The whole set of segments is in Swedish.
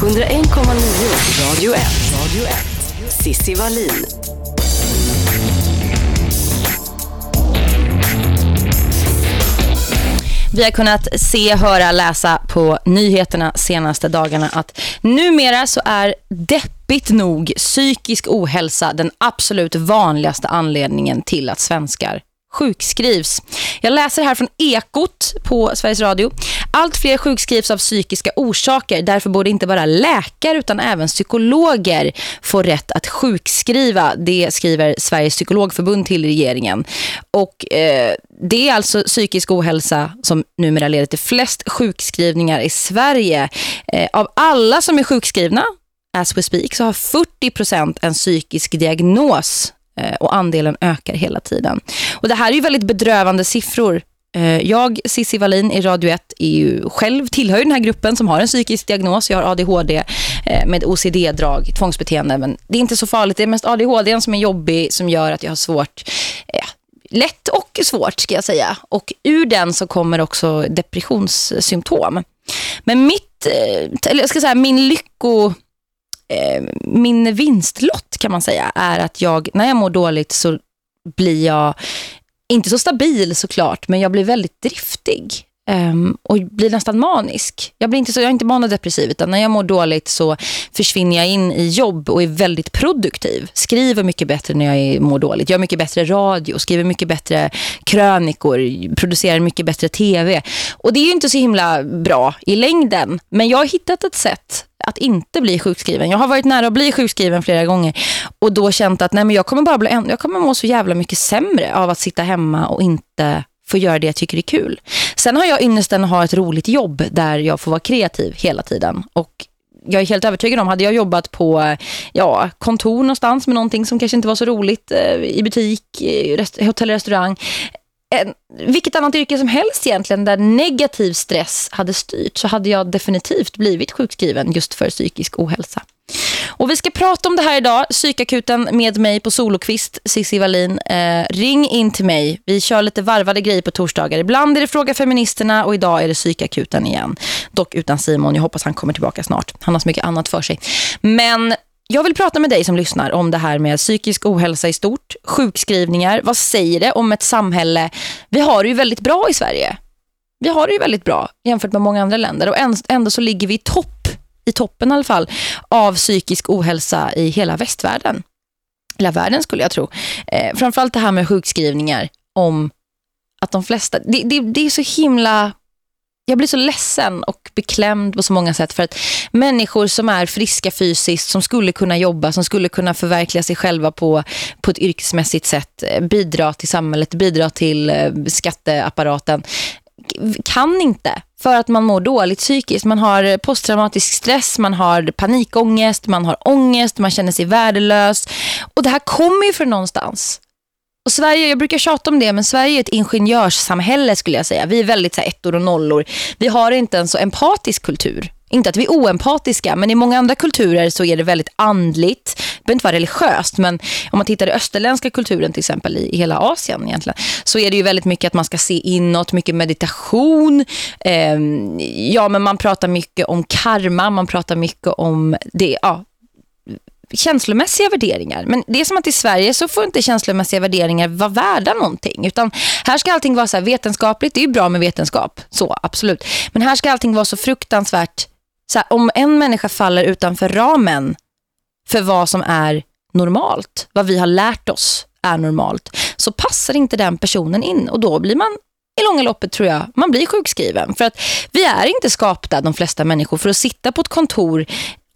101,9 Radio 1. Radio 1. Sissi Wallin. Vi har kunnat se, höra, läsa på nyheterna senaste dagarna att numera så är deppigt nog psykisk ohälsa den absolut vanligaste anledningen till att svenskar sjukskrivs. Jag läser här från Ekot på Sveriges Radio. Allt fler sjukskrivs av psykiska orsaker. Därför borde inte bara läkare utan även psykologer få rätt att sjukskriva. Det skriver Sveriges psykologförbund till regeringen. Och eh, det är alltså psykisk ohälsa som numera leder till flest sjukskrivningar i Sverige. Eh, av alla som är sjukskrivna as we speak så har 40% en psykisk diagnos Eh, och andelen ökar hela tiden. Och det här är ju väldigt bedrövande siffror. Eh, jag, Sissi Wallin i Radio 1, är ju själv tillhör den här gruppen som har en psykisk diagnos. Jag har ADHD eh, med OCD-drag, tvångsbeteende. Men det är inte så farligt. Det är mest ADHD som är jobbig som gör att jag har svårt... Ja, lätt och svårt ska jag säga. Och ur den så kommer också depressionssymptom. Men mitt, eller jag ska säga min lycko Eh, min vinstlott kan man säga är att jag, när jag mår dåligt så blir jag inte så stabil såklart, men jag blir väldigt driftig. Um, och blir nästan manisk. Jag, blir inte så, jag är inte manodepressiv utan när jag mår dåligt så försvinner jag in i jobb och är väldigt produktiv. Skriver mycket bättre när jag mår dåligt. Gör mycket bättre radio, skriver mycket bättre krönikor, producerar mycket bättre tv. Och det är ju inte så himla bra i längden. Men jag har hittat ett sätt att inte bli sjukskriven. Jag har varit nära att bli sjukskriven flera gånger och då känt att nej, men jag kommer bara bli jag kommer må så jävla mycket sämre av att sitta hemma och inte få göra det jag tycker är kul. Sen har jag ynnesten att ha ett roligt jobb där jag får vara kreativ hela tiden och jag är helt övertygad om, hade jag jobbat på ja, kontor någonstans med någonting som kanske inte var så roligt eh, i butik, hotell, restaurang en, vilket annat yrke som helst egentligen där negativ stress hade styrt så hade jag definitivt blivit sjukskriven just för psykisk ohälsa. Och vi ska prata om det här idag. Psykakuten med mig på Solokvist, Cissi Wallin. Eh, ring in till mig. Vi kör lite varvade grejer på torsdagar. Ibland är det Fråga Feministerna och idag är det Psykakuten igen. Dock utan Simon. Jag hoppas han kommer tillbaka snart. Han har så mycket annat för sig. Men jag vill prata med dig som lyssnar om det här med psykisk ohälsa i stort, sjukskrivningar. Vad säger det om ett samhälle? Vi har det ju väldigt bra i Sverige. Vi har det ju väldigt bra jämfört med många andra länder och ändå så ligger vi i topp, i toppen i alla fall, av psykisk ohälsa i hela västvärlden. Hela världen skulle jag tro. Eh, framförallt det här med sjukskrivningar om att de flesta, det, det, det är så himla jag blir så ledsen och beklämd på så många sätt för att människor som är friska fysiskt, som skulle kunna jobba, som skulle kunna förverkliga sig själva på, på ett yrkesmässigt sätt, eh, bidra till samhället, bidra till eh, skatteapparaten, kan inte för att man mår dåligt psykiskt. Man har posttraumatisk stress, man har panikångest, man har ångest, man känner sig värdelös. Och det här kommer ju från någonstans. Och Sverige, jag brukar tjata om det, men Sverige är ett ingenjörssamhälle skulle jag säga. Vi är väldigt så här, ettor och nollor. Vi har inte en så empatisk kultur. Inte att vi är oempatiska, men i många andra kulturer så är det väldigt andligt. Det behöver inte vara religiöst, men om man tittar i österländska kulturen till exempel i, hela Asien egentligen, så är det ju väldigt mycket att man ska se inåt, mycket meditation. Eh, ja, men man pratar mycket om karma, man pratar mycket om det, ja, känslomässiga värderingar. Men det är som att i Sverige så får inte känslomässiga värderingar vara värda någonting. Utan här ska allting vara så vetenskapligt. Det är ju bra med vetenskap, så absolut. Men här ska allting vara så fruktansvärt. Så här, om en människa faller utanför ramen för vad som är normalt, vad vi har lärt oss är normalt, så passar inte den personen in. Och då blir man i långa loppet tror jag, man blir sjukskriven. För att vi är inte skapta, de flesta människor, för att sitta på ett kontor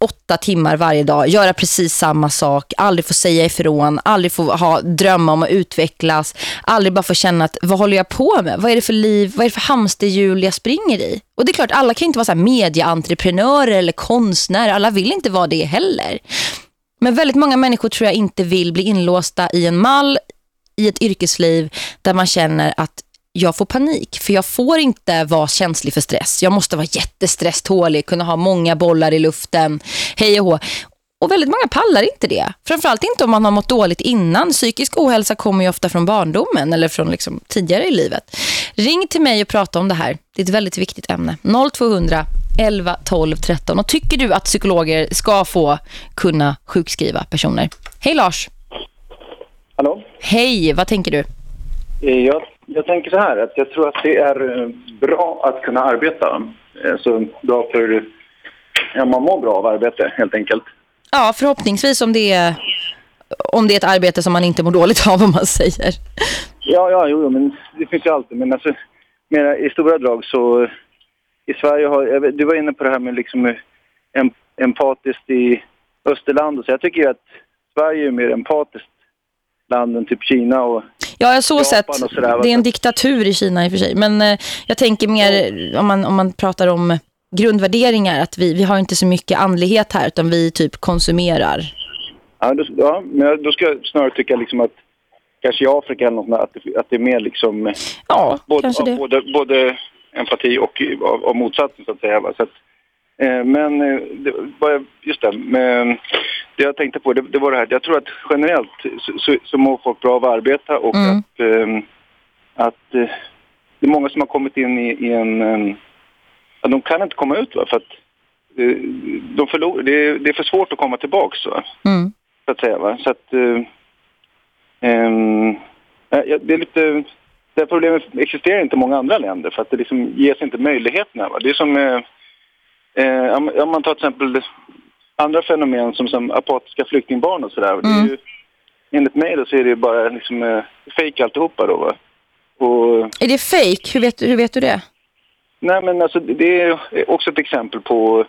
åtta timmar varje dag, göra precis samma sak, aldrig få säga ifrån, aldrig få ha drömma om att utvecklas, aldrig bara få känna att vad håller jag på med? Vad är det för liv? Vad är det för hamsterhjul jag springer i? Och det är klart, alla kan inte vara så här medieentreprenörer eller konstnärer. Alla vill inte vara det heller. Men väldigt många människor tror jag inte vill bli inlåsta i en mall i ett yrkesliv där man känner att jag får panik. För jag får inte vara känslig för stress. Jag måste vara jättestresstålig, kunna ha många bollar i luften. Hej och hå. Och väldigt många pallar inte det. Framförallt inte om man har mått dåligt innan. Psykisk ohälsa kommer ju ofta från barndomen eller från liksom tidigare i livet. Ring till mig och prata om det här. Det är ett väldigt viktigt ämne. 0200 11 12 13. Och tycker du att psykologer ska få kunna sjukskriva personer? Hej Lars! Hallå? Hej, vad tänker du? Eh, jag, jag tänker så här, att jag tror att det är eh, bra att kunna arbeta. Eh, så bra för... Ja, man mår bra av arbete, helt enkelt. Ja, förhoppningsvis om det är, om det är ett arbete som man inte mår dåligt av, om man säger. Ja, ja, jo, men det finns ju alltid. Men alltså, mera, i stora drag så... I Sverige har... Du var inne på det här med liksom em, empatiskt i Österland. Och så jag tycker att Sverige är mer empatiskt land än typ Kina och Ja, så Japan sett. Det är en diktatur i Kina i och för sig. Men eh, jag tänker mer om man, om man pratar om grundvärderingar att vi, vi har inte så mycket andlighet här utan vi typ konsumerar. Ja, då, ja men då ska jag snarare tycka liksom att kanske i Afrika eller något där, att det, att det är mer liksom eh, Ja, både, kanske av det. både, både empati och av, av motsatsen så att säga. Så att, eh, men eh, vad jag, just det, men, det jag tänkte på det, det var det här, jag tror att generellt så, mår folk bra av att arbeta och Mm. att, eh, att eh, det är många som har kommit in i, i en... en ja, de kan inte komma ut va? för att eh, de förlor, det, är, det är för svårt att komma tillbaks va? Mm. så att säga. Va? Så att, eh, ehm, ja, det är lite... Det här problemet existerar inte i många andra länder för att det liksom ges inte möjligheterna. Va? Det är som... Eh, om man tar till exempel andra fenomen som, som apatiska flyktingbarn och sådär. Mm. ju, enligt mig då så är det ju bara liksom, eh, fake alltihopa då. Va? Och, Är det fake? Hur vet, hur vet du det? Nej, men alltså, det är också ett exempel på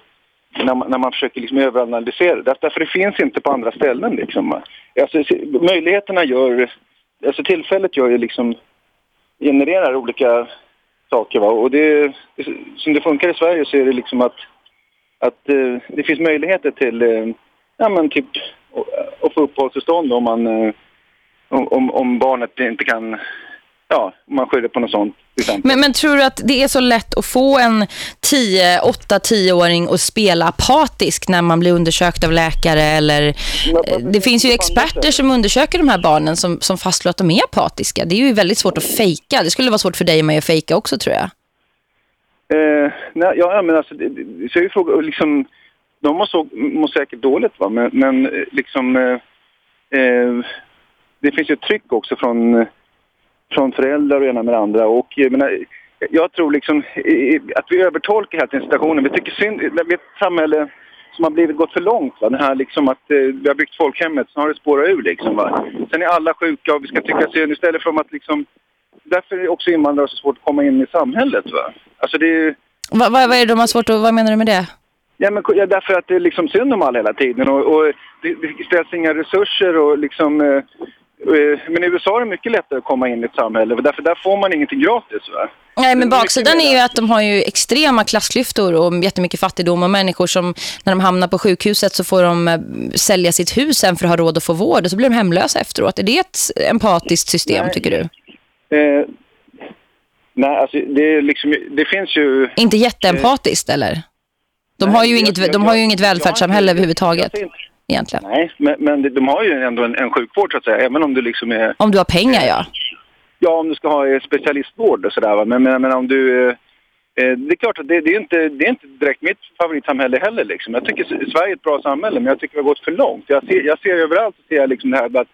när man, när man försöker liksom överanalysera det. Därför det finns inte på andra ställen. Liksom. Alltså, möjligheterna gör... Alltså tillfället gör ju liksom... genererar olika saker. Va? Och det, som det funkar i Sverige så är det liksom att, att eh, det finns möjligheter till eh, ja, men typ att- få uppehållstillstånd om, man, eh, om, om, barnet inte kan... Ja, man skyller på något sånt. Men, men tror du att det är så lätt att få en 10, 8, 10-åring att spela apatisk när man blir undersökt av läkare eller eh, det finns ju experter som undersöker de här barnen som, som fastslår att de är apatiska. Det är ju väldigt svårt att fejka. Det skulle vara svårt för dig och mig att fejka också tror jag. Eh, nej, ja, men alltså, det, det, så är ju fråga, liksom, de mår, så, mår säkert dåligt, va? men, men eh, liksom, eh, eh, det finns ju ett tryck också från, från föräldrar och ena med det andra. Och, jag, menar, jag tror liksom, i- att vi övertolkar hela tiden situationen. Vi tycker synd, vi är ett samhälle som har blivit gått för långt. Va? Det här liksom att eh, vi har byggt folkhemmet, så har det spårat ur. Liksom, va? Sen är alla sjuka och vi ska tycka synd istället för att liksom... Därför är också invandrare så svårt att komma in i samhället. Va? Alltså det är ju... Vad, vad, vad är det de har svårt att, vad menar du med det? Ja, men, ja, därför att det är liksom synd om alla hela tiden och, och det, det ställs inga resurser och liksom... Eh, eh, men i USA är det mycket lättare att komma in i ett samhälle, därför där får man ingenting gratis. Va? Nej, men baksidan är ju att de har ju extrema klassklyftor och jättemycket fattigdom och människor som när de hamnar på sjukhuset så får de eh, sälja sitt hus sen för att ha råd att få vård och så blir de hemlösa efteråt. Är det ett empatiskt system Nej. tycker du? Eh, nej, alltså det, liksom, det finns ju... Inte jätteempatiskt eller? De Nej, har ju inget, jag- de har ju inget välfärdssamhälle överhuvudtaget egentligen. Nej, men, men de- har ju ändå en, en sjukvård så att säga, även om du liksom är... Om du har pengar, ja. Ja, om du ska ha eh, specialistvård och sådär. Men, men, men om du... eh, Eh, det är klart att det, det, är inte, det är inte direkt mitt favoritsamhälle heller. Liksom. Jag tycker Sverige är ett bra samhälle, men jag tycker vi har gått för långt. Jag ser, jag ser överallt ser jag liksom det här att,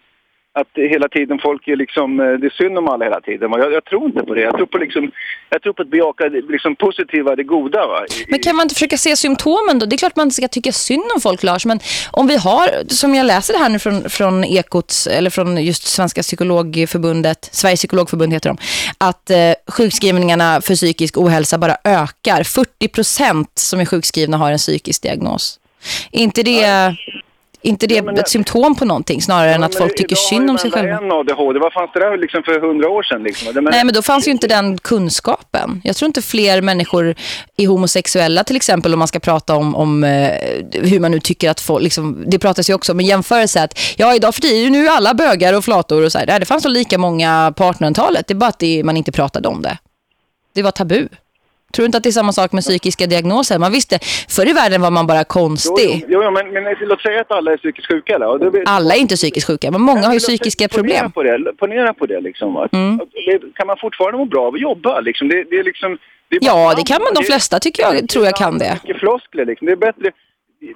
att hela tiden folk är liksom... eh, Det är synd om alla hela tiden. Jag, jag tror inte på det. Jag tror på, liksom, jag tror på att bejaka det liksom, positiva, det goda. Va? Men kan man inte försöka se symptomen då? Det är klart man ska tycka synd om folk, Lars. Men om vi har, som jag läser det här nu från, från Ekots, eller från just Svenska psykologförbundet, Sveriges psykologförbund heter de, att eh, sjukskrivningarna för psykisk ohälsa bara ökar. 40% som är sjukskrivna har en psykisk diagnos. Är inte det, inte det Ja, ett det- symptom på någonting snarare än Ja, att men folk tycker idag synd om ju sig själva? en ADHD. Vad fanns det där liksom för hundra år sedan? Liksom? Det, men, Nej, men då fanns ju inte den kunskapen. Jag tror inte fler människor är homosexuella till exempel om man ska prata om, om eh, hur man nu tycker att folk, liksom, det pratas ju också om en jämförelse att ja, idag för tiden är ju nu alla bögar och flator och så här. Det fanns nog lika många på 1800-talet. Det är bara att det, man inte pratade om det. Det var tabu. Tror du inte att det är samma sak med psykiska diagnoser? Man visste, förr i världen var man bara konstig. jo, jo men, men låt säga att alla är psykiskt sjuka. Det blir- Alla är inte psykiskt sjuka, men många har ju psykiska problem. På det, ponera på det liksom. Mm. Kan man fortfarande må bra av att jobba liksom? Det, det är liksom... Det är Ja, det kan man. De flesta tycker jag, tror jag kan det. Mycket floskler liksom. Det är bättre.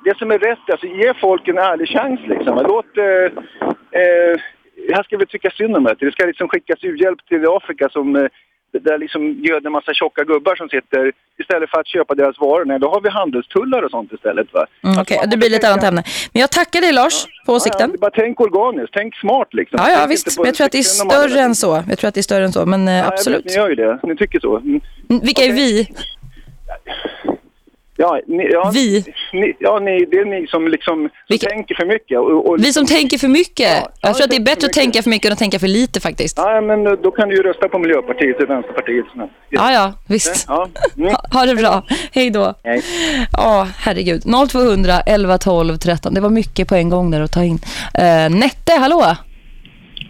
Det som är rätt, alltså ge folk en ärlig chans liksom. Låt... Eh, eh, här ska vi tycka synd om det. Det ska liksom skickas u-hjälp till Afrika som... Där liksom göder massa tjocka gubbar som sitter istället för att köpa deras varor. Nej, då har vi handelstullar och sånt istället va. Mm, Okej, man det blir lite annat ämne. Men jag tackar dig Lars för Ja, åsikten. ja, bara tänk organiskt, tänk smart liksom. Ja, ja Tänk visst. Men jag tror att det är större än så. Jag tror att det är större än så, men eh, Ja, jag vet, absolut. Ni gör ju det, ni tycker så. Mm. Vilka är vi? Ja, ni, ja, Vi? Ni, ja, ni, det är ni som liksom som tänker för mycket. Och, och, Vi som tänker för mycket. Ja, Jag tror att det är bättre att tänka för mycket än att tänka för lite faktiskt. Ja, men då kan du ju rösta på Miljöpartiet och Vänsterpartiet. såna. Ja, ja, visst. Ja. Mm. Ha, ha det bra. Hej då. Hej. Ja, herregud. 0200 11 12 13. Det var mycket på en gång där att ta in. Uh, Nette, hallå.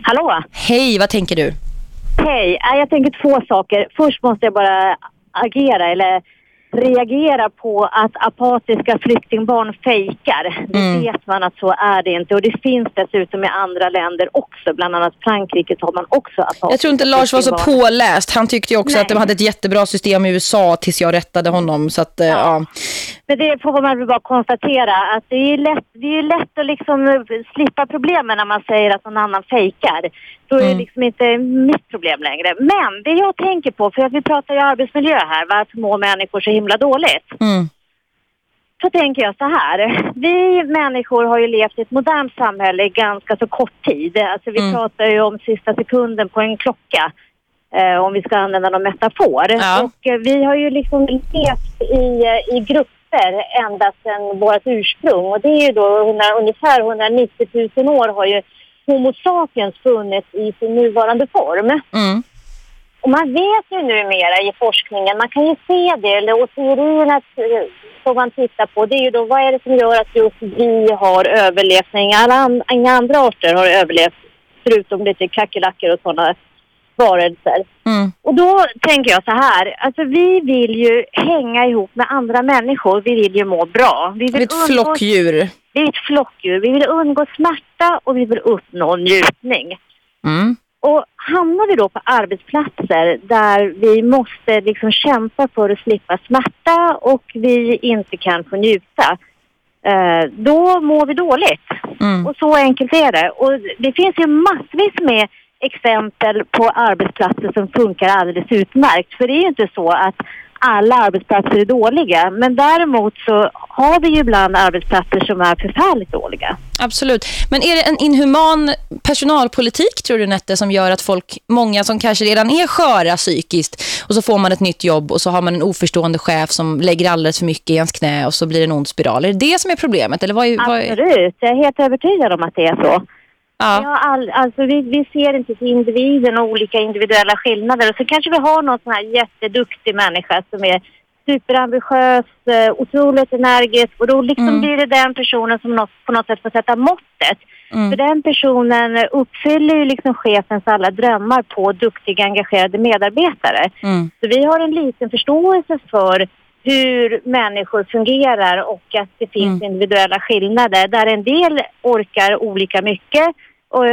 Hallå, Hej, vad tänker du? hej. Jag tänker två saker. Först måste jag bara agera eller reagera på att apatiska flyktingbarn fejkar. Det Mm. vet man att så är det inte. Och det finns dessutom i andra länder också. Bland annat Frankrike har man också apatiska Jag tror inte Lars var så påläst. Han tyckte ju också Nej. att de hade ett jättebra system i USA tills jag rättade honom. Så att, eh, ja. Men det får man väl bara konstatera att det är lätt, det är lätt att liksom eh, slippa problemen när man säger att någon annan fejkar. Då är det Mm. liksom inte mitt problem längre. Men det jag tänker på, för att vi pratar ju arbetsmiljö här, varför mår människor så himla dåligt? Mm. Så tänker jag så här. Vi människor har ju levt i ett modernt samhälle i ganska så kort tid. Alltså vi Mm. pratar ju om sista sekunden på en klocka. Eh, om vi ska använda någon metafor. Ja. Och eh, vi har ju liksom levt i, eh, i grupper ända sedan vårt ursprung. Och det är ju då 100, ungefär 190 000 år har ju Homo sapiens funnits i sin nuvarande form. Mm. Och man vet ju numera i forskningen, man kan ju se det, eller och teorierna eh, som man tittar på, det är ju då vad är det som gör att just vi har överlevt när inga, andra arter har överlevt, förutom lite kackerlackor och sådana varelser. Mm. Och då tänker jag så här, alltså vi vill ju hänga ihop med andra människor, vi vill ju må bra. Vi Det vill är ett umgås- flockdjur. Vi är ett flockdjur, vi vill undgå smärta och vi vill uppnå njutning. Mm. Och hamnar vi då på arbetsplatser där vi måste liksom kämpa för att slippa smärta och vi inte kan få njuta, eh, då mår vi dåligt. Mm. Och så enkelt är det. Och det finns ju massvis med exempel på arbetsplatser som funkar alldeles utmärkt. För det är ju inte så att alla arbetsplatser är dåliga. Men däremot så har vi ju ibland arbetsplatser som är förfärligt dåliga. Absolut. Men är det en inhuman personalpolitik tror du Nette som gör att folk, många som kanske redan är sköra psykiskt och så får man ett nytt jobb och så har man en oförstående chef som lägger alldeles för mycket i ens knä och så blir det en ond spiral. Är det det som är problemet? Eller vad är, vad är... Absolut, jag är helt övertygad om att det är så. Ja. har all, alltså vi, vi ser inte till individen och olika individuella skillnader. Och så kanske vi har någon sån här jätteduktig människa som är superambitiös, eh, otroligt energisk och då liksom Mm. blir det den personen som något, på något sätt får sätta måttet. För Mm. den personen eh, uppfyller ju liksom chefens alla drömmar på duktiga, engagerade medarbetare. Mm. Så vi har en liten förståelse för hur människor fungerar och att det finns Mm. individuella skillnader där en del orkar olika mycket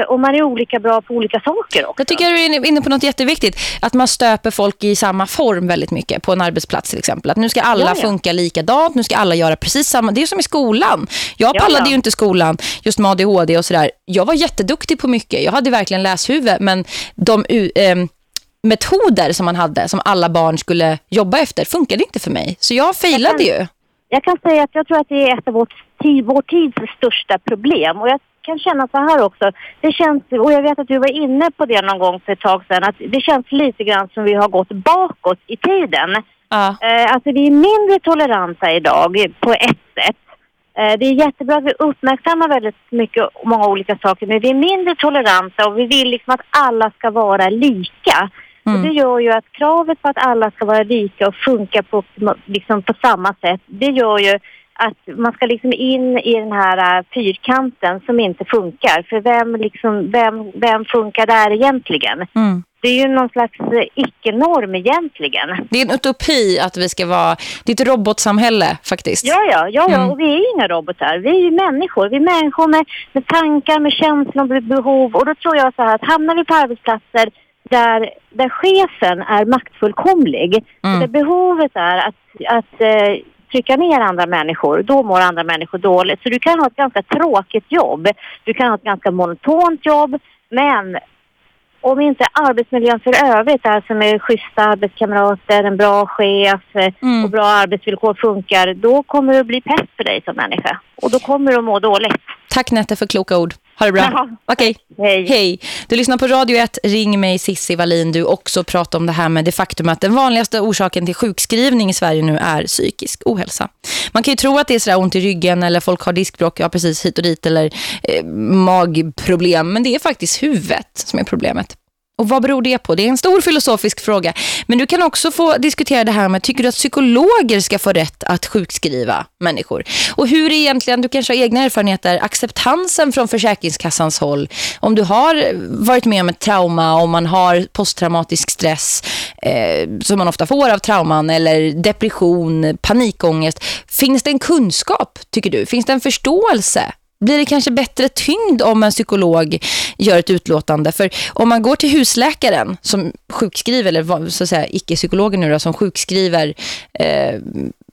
och, man är olika bra på olika saker också. Jag tycker du är inne på något jätteviktigt. Att man stöper folk i samma form väldigt mycket på en arbetsplats till exempel. Att nu ska alla Ja, ja. funka likadant, nu ska alla göra precis samma. Det är som i skolan. Jag Ja, pallade ju inte skolan just med ADHD och sådär. Jag var jätteduktig på mycket. Jag hade verkligen läshuvud men de ehm, metoder som man hade som alla barn skulle jobba efter funkade inte för mig. Så jag failade ju. Jag kan säga att jag tror att det är ett av vårt vår tids största problem. Och jag kan känna så här också. Det känns, och jag vet att du var inne på det någon gång för ett tag sedan, att det känns lite grann som vi har gått bakåt i tiden. Ja. Eh, alltså vi är mindre toleranta idag på ett sätt. Eh, det är jättebra att vi uppmärksammar väldigt mycket, många olika saker, men vi är mindre toleranta och vi vill liksom att alla ska vara lika. Mm. Och det gör ju att kravet på att alla ska vara lika och funka på, liksom på samma sätt, det gör ju att man ska liksom in i den här uh, fyrkanten som inte funkar. För vem, liksom, vem, vem funkar där egentligen? Mm. Det är ju någon slags eh, icke-norm egentligen. Det är en utopi att vi ska vara... Det är ett robotsamhälle faktiskt. Ja, ja, ja, ja. Mm. och vi är ju inga robotar. Vi är ju människor. Vi är människor med, med tankar, med känslor, med behov. Och då tror jag så här att hamnar vi på arbetsplatser där, där chefen är maktfullkomlig. Mm. Där behovet är att, att eh, trycka ner andra människor, då mår andra människor dåligt. Så du kan ha ett ganska tråkigt jobb. Du kan ha ett ganska monotont jobb. Men om inte arbetsmiljön för övrigt, alltså med schyssta arbetskamrater, en bra chef Mm. och bra arbetsvillkor funkar, då kommer det att bli pest för dig som människa. Och då kommer du att må dåligt. Tack Nette för kloka ord. Ha det bra. Jaha. Okej. Hej. Hej. Du lyssnar på Radio 1. Ring mig Sissi Wallin. Du också pratar om det här med det faktum att den vanligaste orsaken till sjukskrivning i Sverige nu är psykisk ohälsa. Man kan ju tro att det är sådär ont i ryggen eller folk har diskbråck, ja precis hit och dit eller eh, magproblem. Men det är faktiskt huvudet som är problemet. Och vad beror det på? Det är en stor filosofisk fråga. Men du kan också få diskutera det här med, tycker du att psykologer ska få rätt att sjukskriva människor? Och hur är egentligen, du kanske har egna erfarenheter, acceptansen från Försäkringskassans håll. Om du har varit med om ett trauma, om man har posttraumatisk stress eh, som man ofta får av trauman eller depression, panikångest. Finns det en kunskap, tycker du? Finns det en förståelse? Blir det kanske bättre tyngd om en psykolog gör ett utlåtande? För om man går till husläkaren som sjukskriver, eller så att säga icke-psykologer nu då, som sjukskriver, eh,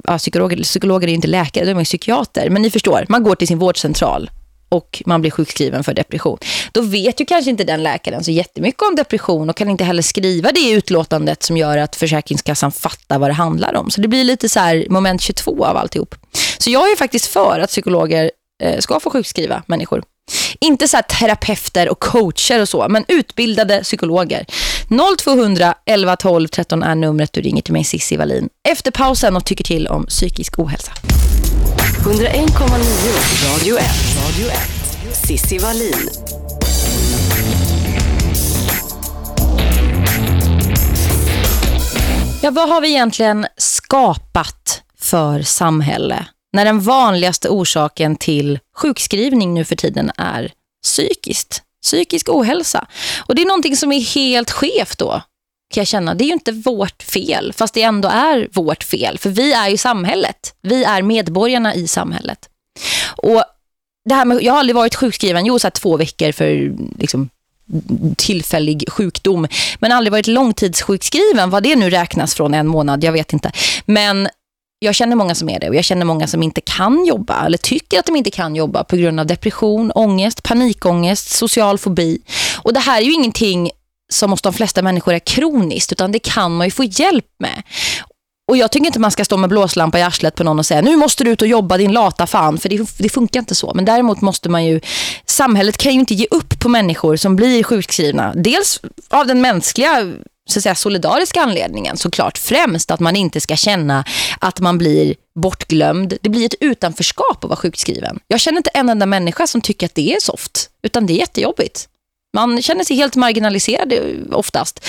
ja, psykologer, psykologer är inte läkare, de är psykiater. Men ni förstår, man går till sin vårdcentral och man blir sjukskriven för depression. Då vet ju kanske inte den läkaren så jättemycket om depression och kan inte heller skriva det utlåtandet som gör att Försäkringskassan fattar vad det handlar om. Så det blir lite så här moment 22 av alltihop. Så jag är faktiskt för att psykologer ska få sjukskriva människor. Inte så terapeuter och coacher och så, men utbildade psykologer. 0200 11 12 13 är numret du ringer till mig Sissi Wallin. Efter pausen och tycker till om psykisk ohälsa. 101,9 Radio 1. Radio 1. Sissi Wallin. Ja, vad har vi egentligen skapat för samhälle när den vanligaste orsaken till sjukskrivning nu för tiden är psykiskt, psykisk ohälsa? Och det är någonting som är helt skevt då, kan jag känna. Det är ju inte vårt fel, fast det ändå är vårt fel. För vi är ju samhället. Vi är medborgarna i samhället. Och det här med, jag har aldrig varit sjukskriven, jo så här två veckor för liksom, tillfällig sjukdom. Men aldrig varit långtidssjukskriven. Vad det nu räknas från en månad, jag vet inte. Men jag känner många som är det och jag känner många som inte kan jobba eller tycker att de inte kan jobba på grund av depression, ångest, panikångest, social fobi. Och det här är ju ingenting som hos de flesta människor är kroniskt utan det kan man ju få hjälp med. Och jag tycker inte man ska stå med blåslampa i arslet på någon och säga nu måste du ut och jobba din lata fan för det, det funkar inte så. Men däremot måste man ju, samhället kan ju inte ge upp på människor som blir sjukskrivna. Dels av den mänskliga så att säga, solidariska anledningen såklart främst att man inte ska känna att man blir bortglömd. Det blir ett utanförskap att vara sjukskriven. Jag känner inte en enda människa som tycker att det är soft utan det är jättejobbigt. Man känner sig helt marginaliserad eh, oftast.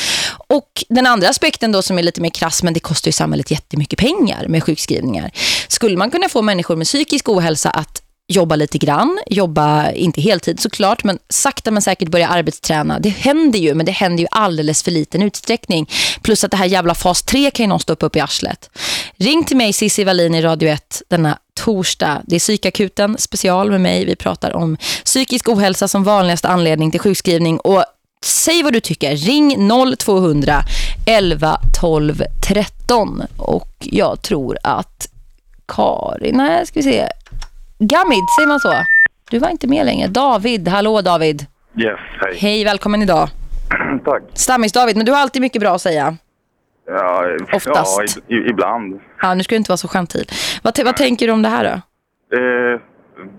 Och den andra aspekten då som är lite mer krass, men det kostar ju samhället jättemycket pengar med sjukskrivningar. Skulle man kunna få människor med psykisk ohälsa att jobba lite grann, jobba inte heltid såklart, men sakta men säkert börja arbetsträna. Det händer ju, men det händer ju alldeles för liten utsträckning. Plus att det här jävla fas 3 kan ju någon stoppa upp i arslet. Ring till mig Cissi Wallin i Radio 1 denna torsdag. Det är psykakuten special med mig. Vi pratar om psykisk ohälsa som vanligaste anledning till sjukskrivning och säg vad du tycker. Ring 0200 11 12 13 och jag tror att Karin, nej ska vi se. Gamid, säger man så? Du var inte med längre. David, hallå David. Yes, hej. Hej, välkommen idag. Tack. Stammis David, men du har alltid mycket bra att säga. Ja, Oftast. Ja, i, ibland. Ja, nu ska du inte vara så gentil. Vad, vad tänker du om det här då? Eh,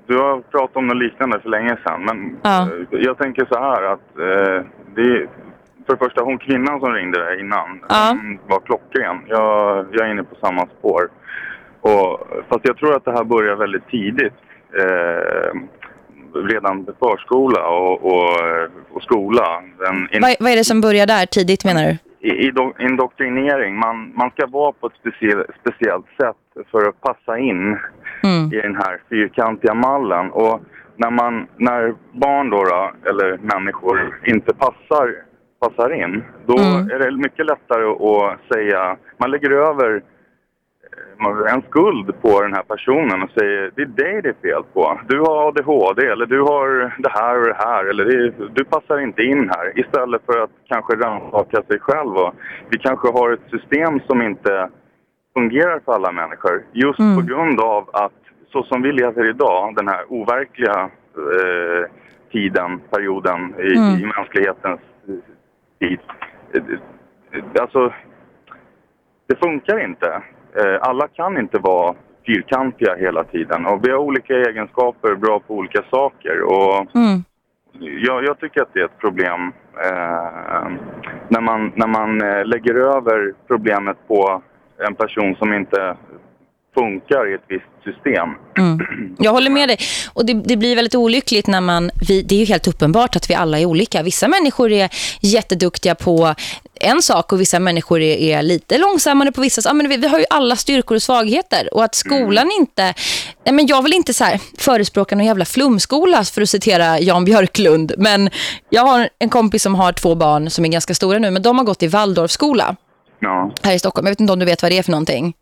du har pratat om något liknande för länge sedan, men Ja. eh, jag tänker så här att eh, det för det första, hon kvinnan som ringde där innan Ja. var klockren. Jag, jag är inne på samma spår. Och, fast jag tror att det här börjar väldigt tidigt. Eh, redan förskola och, och, och skola. In- Vad, vad är det som börjar där tidigt menar du? i- indo- indoktrinering. Man, man ska vara på ett speciell, speciellt sätt för att passa in Mm. i den här fyrkantiga mallen. Och när, man, när barn då, då, eller människor inte passar, passar in, då Mm. är det mycket lättare att säga... Man lägger över en skuld på den här personen och säger det är dig det är fel på. Du har ADHD eller du har det här och det här eller du passar inte in här. Istället för att kanske rannsaka sig själv. Och vi kanske har ett system som inte fungerar för alla människor just Mm. på grund av att så som vi lever idag, den här overkliga eh, tiden, perioden i, Mm. i mänsklighetens eh, tid. Eh, eh, Alltså, det funkar inte. Eh, Alla kan inte vara fyrkantiga hela tiden och vi har olika egenskaper, bra på olika saker. Och Mm. jag, jag tycker att det är ett problem eh, när man, när man eh, lägger över problemet på en person som inte funkar i ett visst system. Mm. Jag håller med dig. Och det, det blir väldigt olyckligt när man... Vi, det är ju helt uppenbart att vi alla är olika. Vissa människor är jätteduktiga på en sak och vissa människor är, är lite långsammare på vissa. Ja, men vi, vi har ju alla styrkor och svagheter. Och att skolan inte... Nej, men jag vill inte så här förespråka någon jävla flumskola för att citera Jan Björklund. Men jag har en kompis som har två barn som är ganska stora nu. Men de har gått i Waldorfskola Ja, här i Stockholm. Jag vet inte om du vet vad det är för någonting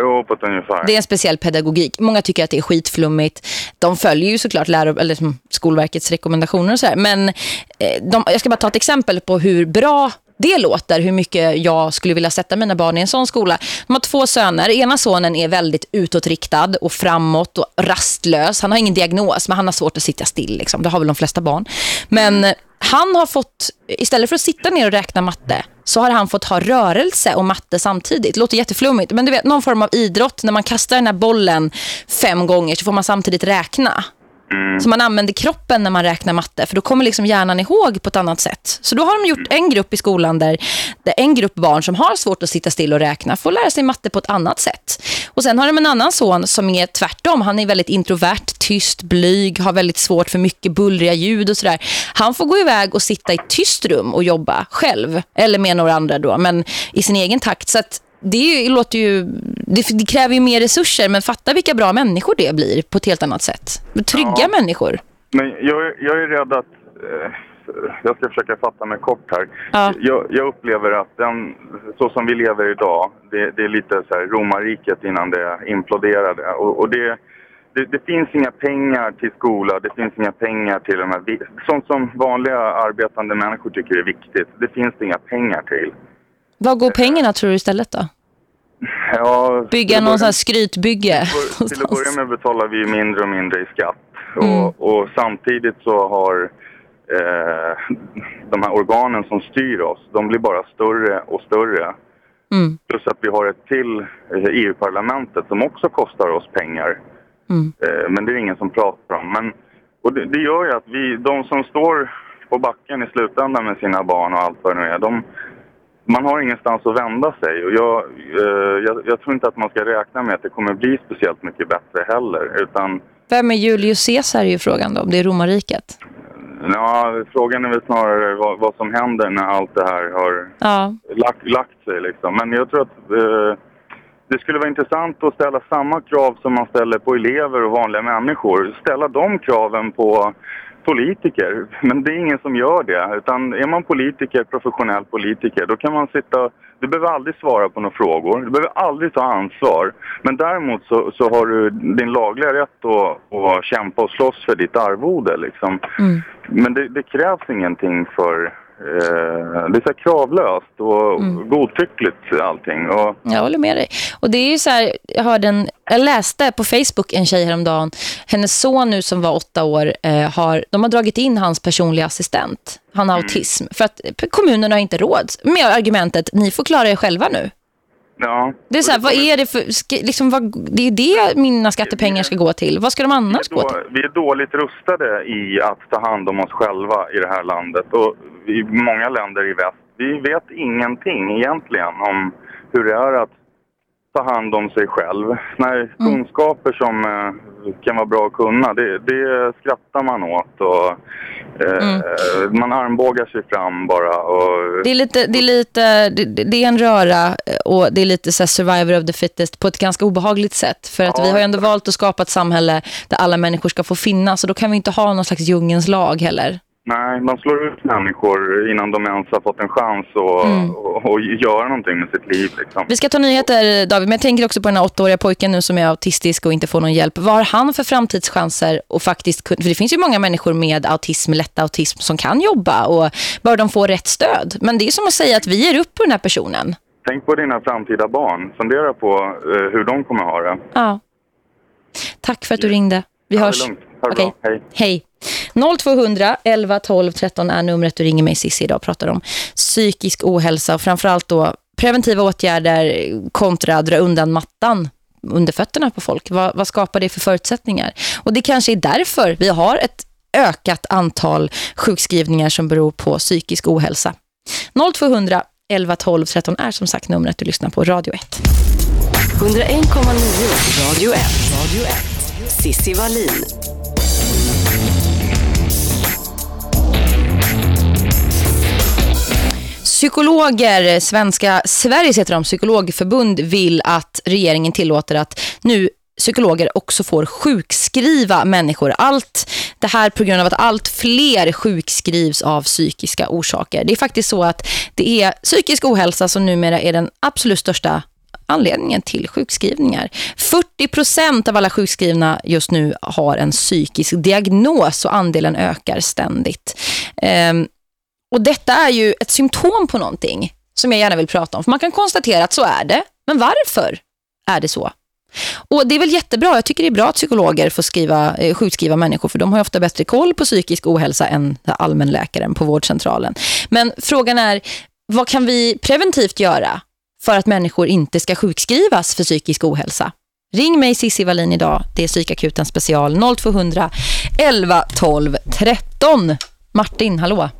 jo, på ett ungefär. Det är en speciell pedagogik. Många tycker att det är skitflummigt. De följer ju såklart läro, eller som Skolverkets rekommendationer och så här. Men eh, de, jag ska bara ta ett exempel på hur bra det låter, hur mycket jag skulle vilja sätta mina barn i en sån skola. De har två söner. Ena sonen är väldigt utåtriktad och framåt och rastlös. Han har ingen diagnos, men han har svårt att sitta still. Liksom. Det har väl de flesta barn. Men han har fått, istället för att sitta ner och räkna matte, så har han fått ha rörelse och matte samtidigt. Det låter jätteflummigt, men du vet, någon form av idrott. När man kastar den här bollen fem gånger så får man samtidigt räkna. Mm. Så man använder kroppen när man räknar matte. För då kommer liksom hjärnan ihåg på ett annat sätt. Så då har de gjort en grupp i skolan där, där en grupp barn som har svårt att sitta still och räkna får lära sig matte på ett annat sätt. Och sen har de en annan son som är tvärtom. Han är väldigt introvert, tyst, blyg, har väldigt svårt för mycket bullriga ljud och sådär. Han får gå iväg och sitta i ett tyst rum och jobba själv. Eller med några andra då, men i sin egen takt. Så att det, låter ju, det, det kräver ju mer resurser, men fatta vilka bra människor det blir på ett helt annat sätt. Trygga Ja. människor. Men jag, är- jag är rädd att... Eh, jag ska försöka fatta mig kort här. Ja. Jag, jag upplever att den, så som vi lever idag, det, det är lite så här romarriket innan det imploderade. Och, och det, det, det finns inga pengar till skola, det finns inga pengar till de här... Sånt som vanliga arbetande människor tycker är viktigt, det finns det inga pengar till. Vad går pengarna tror du istället då? Ja, Bygga någon sån här skrytbygge? Till- Till att börja med betalar vi mindre och mindre i skatt. Mm. Och, och samtidigt så har eh, de här organen som styr oss, de blir bara större och större. Mm. Plus att vi har ett till eh, EU-parlamentet som också kostar oss pengar. Mm. Eh, men det är ingen som pratar om. Men, och det, det gör ju att vi, de som står på backen i slutändan med sina barn och allt vad det nu är, de, man har ingenstans att vända sig. Och jag, eh, jag, jag tror inte att man ska räkna med att det kommer bli speciellt mycket bättre heller. Utan Vem är Julius Caesar är ju frågan då, om det är romarriket. ja, frågan är väl snarare vad, vad som händer när allt det här har Ja, lagt, lagt sig. Liksom. Men jag tror att eh, det skulle vara intressant att ställa samma krav som man ställer på elever och vanliga människor. Ställa de kraven på politiker. Men det är ingen som gör det. Utan är man politiker, professionell politiker, då kan man sitta... Du behöver aldrig svara på några frågor. Du behöver aldrig ta ansvar. Men däremot så, så har du din lagliga rätt att, att kämpa och slåss för ditt arvode. Liksom. Mm. Men det, det krävs ingenting för... Det är så kravlöst och Mm. godtyckligt allting. Och, jag håller med dig. Och det är ju så här, jag hörde en, jag läste på Facebook en tjej häromdagen. Hennes son nu som var åtta år, eh, har, de har dragit in hans personliga assistent. Han har autism. För att kommunen har inte råd. Med argumentet, ni får klara er själva nu. ja. Det är så här, vad är det för... Ska, liksom, vad, det är det mina skattepengar ska gå till. Vad ska de annars gå då, till? vi är dåligt rustade i att ta hand om oss själva i det här landet. Och i många länder i väst, vi vet ingenting egentligen om hur det är att ta hand om sig själv. Såna här kunskaper som eh, kan vara bra att kunna, det, det skrattar man åt. Och, eh, Man armbågar sig fram bara. Och, Det är lite, det är lite, det, det är en röra och det är lite så survivor of the fittest på ett ganska obehagligt sätt. För att Ja, vi har ju ändå valt att skapa ett samhälle där alla människor ska få finnas och då kan vi inte ha någon slags djungens lag heller. Nej, man slår ut människor innan de ens har fått en chans att Mm. och, och göra någonting med sitt liv. Liksom. Vi ska ta nyheter David, men jag tänker också på den här åttaåriga pojken nu som är autistisk och inte får någon hjälp. Vad har han för framtidschanser och faktiskt för det finns ju många människor med autism, lätt autism som kan jobba och bör de få rätt stöd. Men det är som att säga att vi ger upp på den här personen. Tänk på dina framtida barn. Fundera på eh, hur de kommer ha det. Ja. Tack för att du ringde. Vi Ja, hörs. Okej. bra. Hej. Hej. 0200 11 12 13 är numret du ringer mig Cissi idag och pratar om psykisk ohälsa och framförallt då preventiva åtgärder kontra dra undan mattan under fötterna på folk. Vad, vad skapar det för förutsättningar? Och det kanske är därför vi har ett ökat antal sjukskrivningar som beror på psykisk ohälsa. 0200 11 12 13 är som sagt numret du lyssnar på Radio 1. 101,9 Radio 1. Radio 1. Sissi Wallin. Psykologer, svenska Sveriges heter de, psykologförbund vill att regeringen tillåter att nu psykologer också får sjukskriva människor. Allt det här på grund av att allt fler sjukskrivs av psykiska orsaker. Det är faktiskt så att det är psykisk ohälsa som numera är den absolut största anledningen till sjukskrivningar. 40% av alla sjukskrivna just nu har en psykisk diagnos och andelen ökar ständigt. Ehm, och detta är ju ett symptom på någonting som jag gärna vill prata om. För man kan konstatera att så är det. Men varför är det så? Och det är väl jättebra. Jag tycker det är bra att psykologer får skriva, eh, sjukskriva människor för de har ju ofta bättre koll på psykisk ohälsa än allmänläkaren på vårdcentralen. Men frågan är, vad kan vi preventivt göra för att människor inte ska sjukskrivas för psykisk ohälsa? Ring mig Cissi Wallin idag. Det är psykakuten special 0200 11 12 13. Martin, hallå.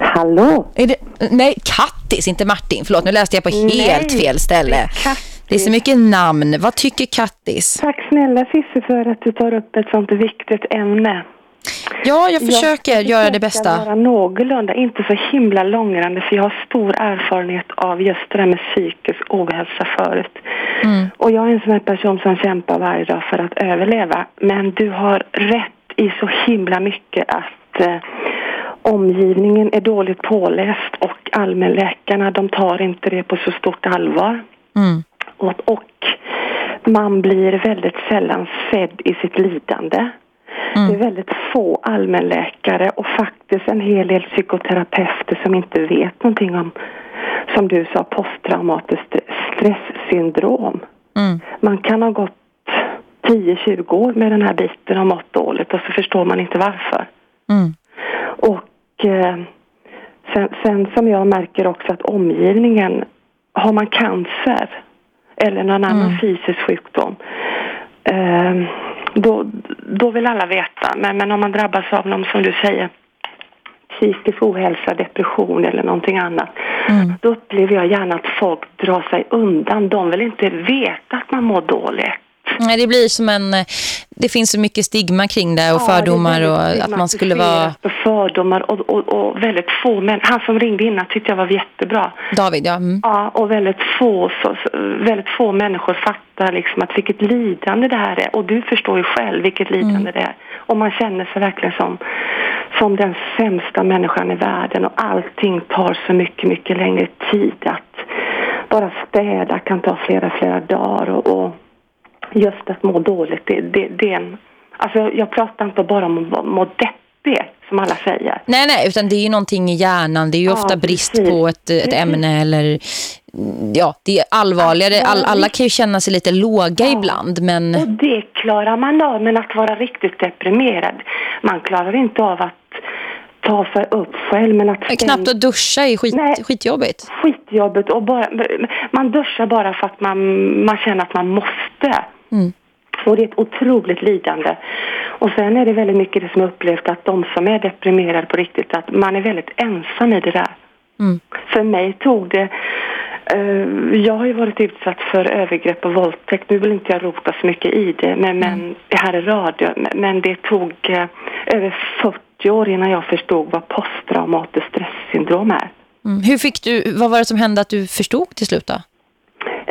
Hallå? Det, nej, Kattis, inte Martin. Förlåt, nu läste jag på helt Nej, fel ställe. Kattis. Det är så mycket namn. Vad tycker Kattis? Tack snälla Cissi för att du tar upp ett sånt viktigt ämne. Ja, jag försöker jag göra det bästa. vara någorlunda, inte så himla långrandig för jag har stor erfarenhet av just det där med psykisk ohälsa förut. Mm. Och jag är en sån här person som kämpar varje dag för att överleva. Men du har rätt i så himla mycket att eh, omgivningen är dåligt påläst och allmänläkarna de tar inte det på så stort allvar. Mm. Och, och man blir väldigt sällan sedd i sitt lidande. Det är väldigt få allmänläkare och faktiskt en hel del psykoterapeuter som inte vet någonting om, som du sa, posttraumatiskt stre- stressyndrom. Mm. Man kan ha gått 10-20 år med den här biten och mått dåligt och så förstår man inte varför. Mm. Och sen, sen som jag märker också att omgivningen, har man cancer eller någon annan Mm. fysisk sjukdom, eh, då, då vill alla veta. Men, men om man drabbas av någon, som du säger, psykisk ohälsa, depression eller någonting annat, Mm. då upplever jag gärna att folk drar sig undan. De vill inte veta att man mår dåligt. Nej, det blir som en... eh, Det finns så mycket stigma kring det och Ja, det fördomar väldigt och att man skulle vara... fördomar och, och, och väldigt få män. Han som ringde innan tyckte jag var jättebra. David, ja. Mm. Ja, och väldigt få, så, väldigt få människor fattar liksom att vilket lidande det här är. Och du förstår ju själv vilket lidande det är. Och man känner sig verkligen som, som den sämsta människan i världen. Och allting tar så mycket, mycket längre tid. Att bara städa kan ta flera, flera dagar. Och, och just att må dåligt, det, det, det är en... Alltså jag pratar inte bara om att må deppig, som alla säger. Nej, nej, utan det är ju någonting i hjärnan. Det är ju Ja, ofta brist precis. på ett, ett Precis. ämne eller... Ja, det är allvarligare. All, alla kan ju känna sig lite låga ibland, men... Och det klarar man av, men att vara riktigt deprimerad, man klarar inte av att ta sig upp själv, men att Knappt att duscha är skit, Nej. skitjobbigt. skitjobbet och bara, man duschar bara för att man, man känner att man måste. Mm. Och det är ett otroligt lidande. Och sen är det väldigt mycket det som jag upplevt att de som är deprimerade på riktigt, att man är väldigt ensam i det där. Mm. För mig tog det eh, jag har ju varit utsatt för övergrepp och våldtäkt. Nu vill inte jag rota så mycket i det men, men här i radio. Men, men det tog eh, över 40 år innan jag förstod vad posttraumatiskt stresssyndrom är. Mm. Hur fick du, vad var det som hände att du förstod till slut då?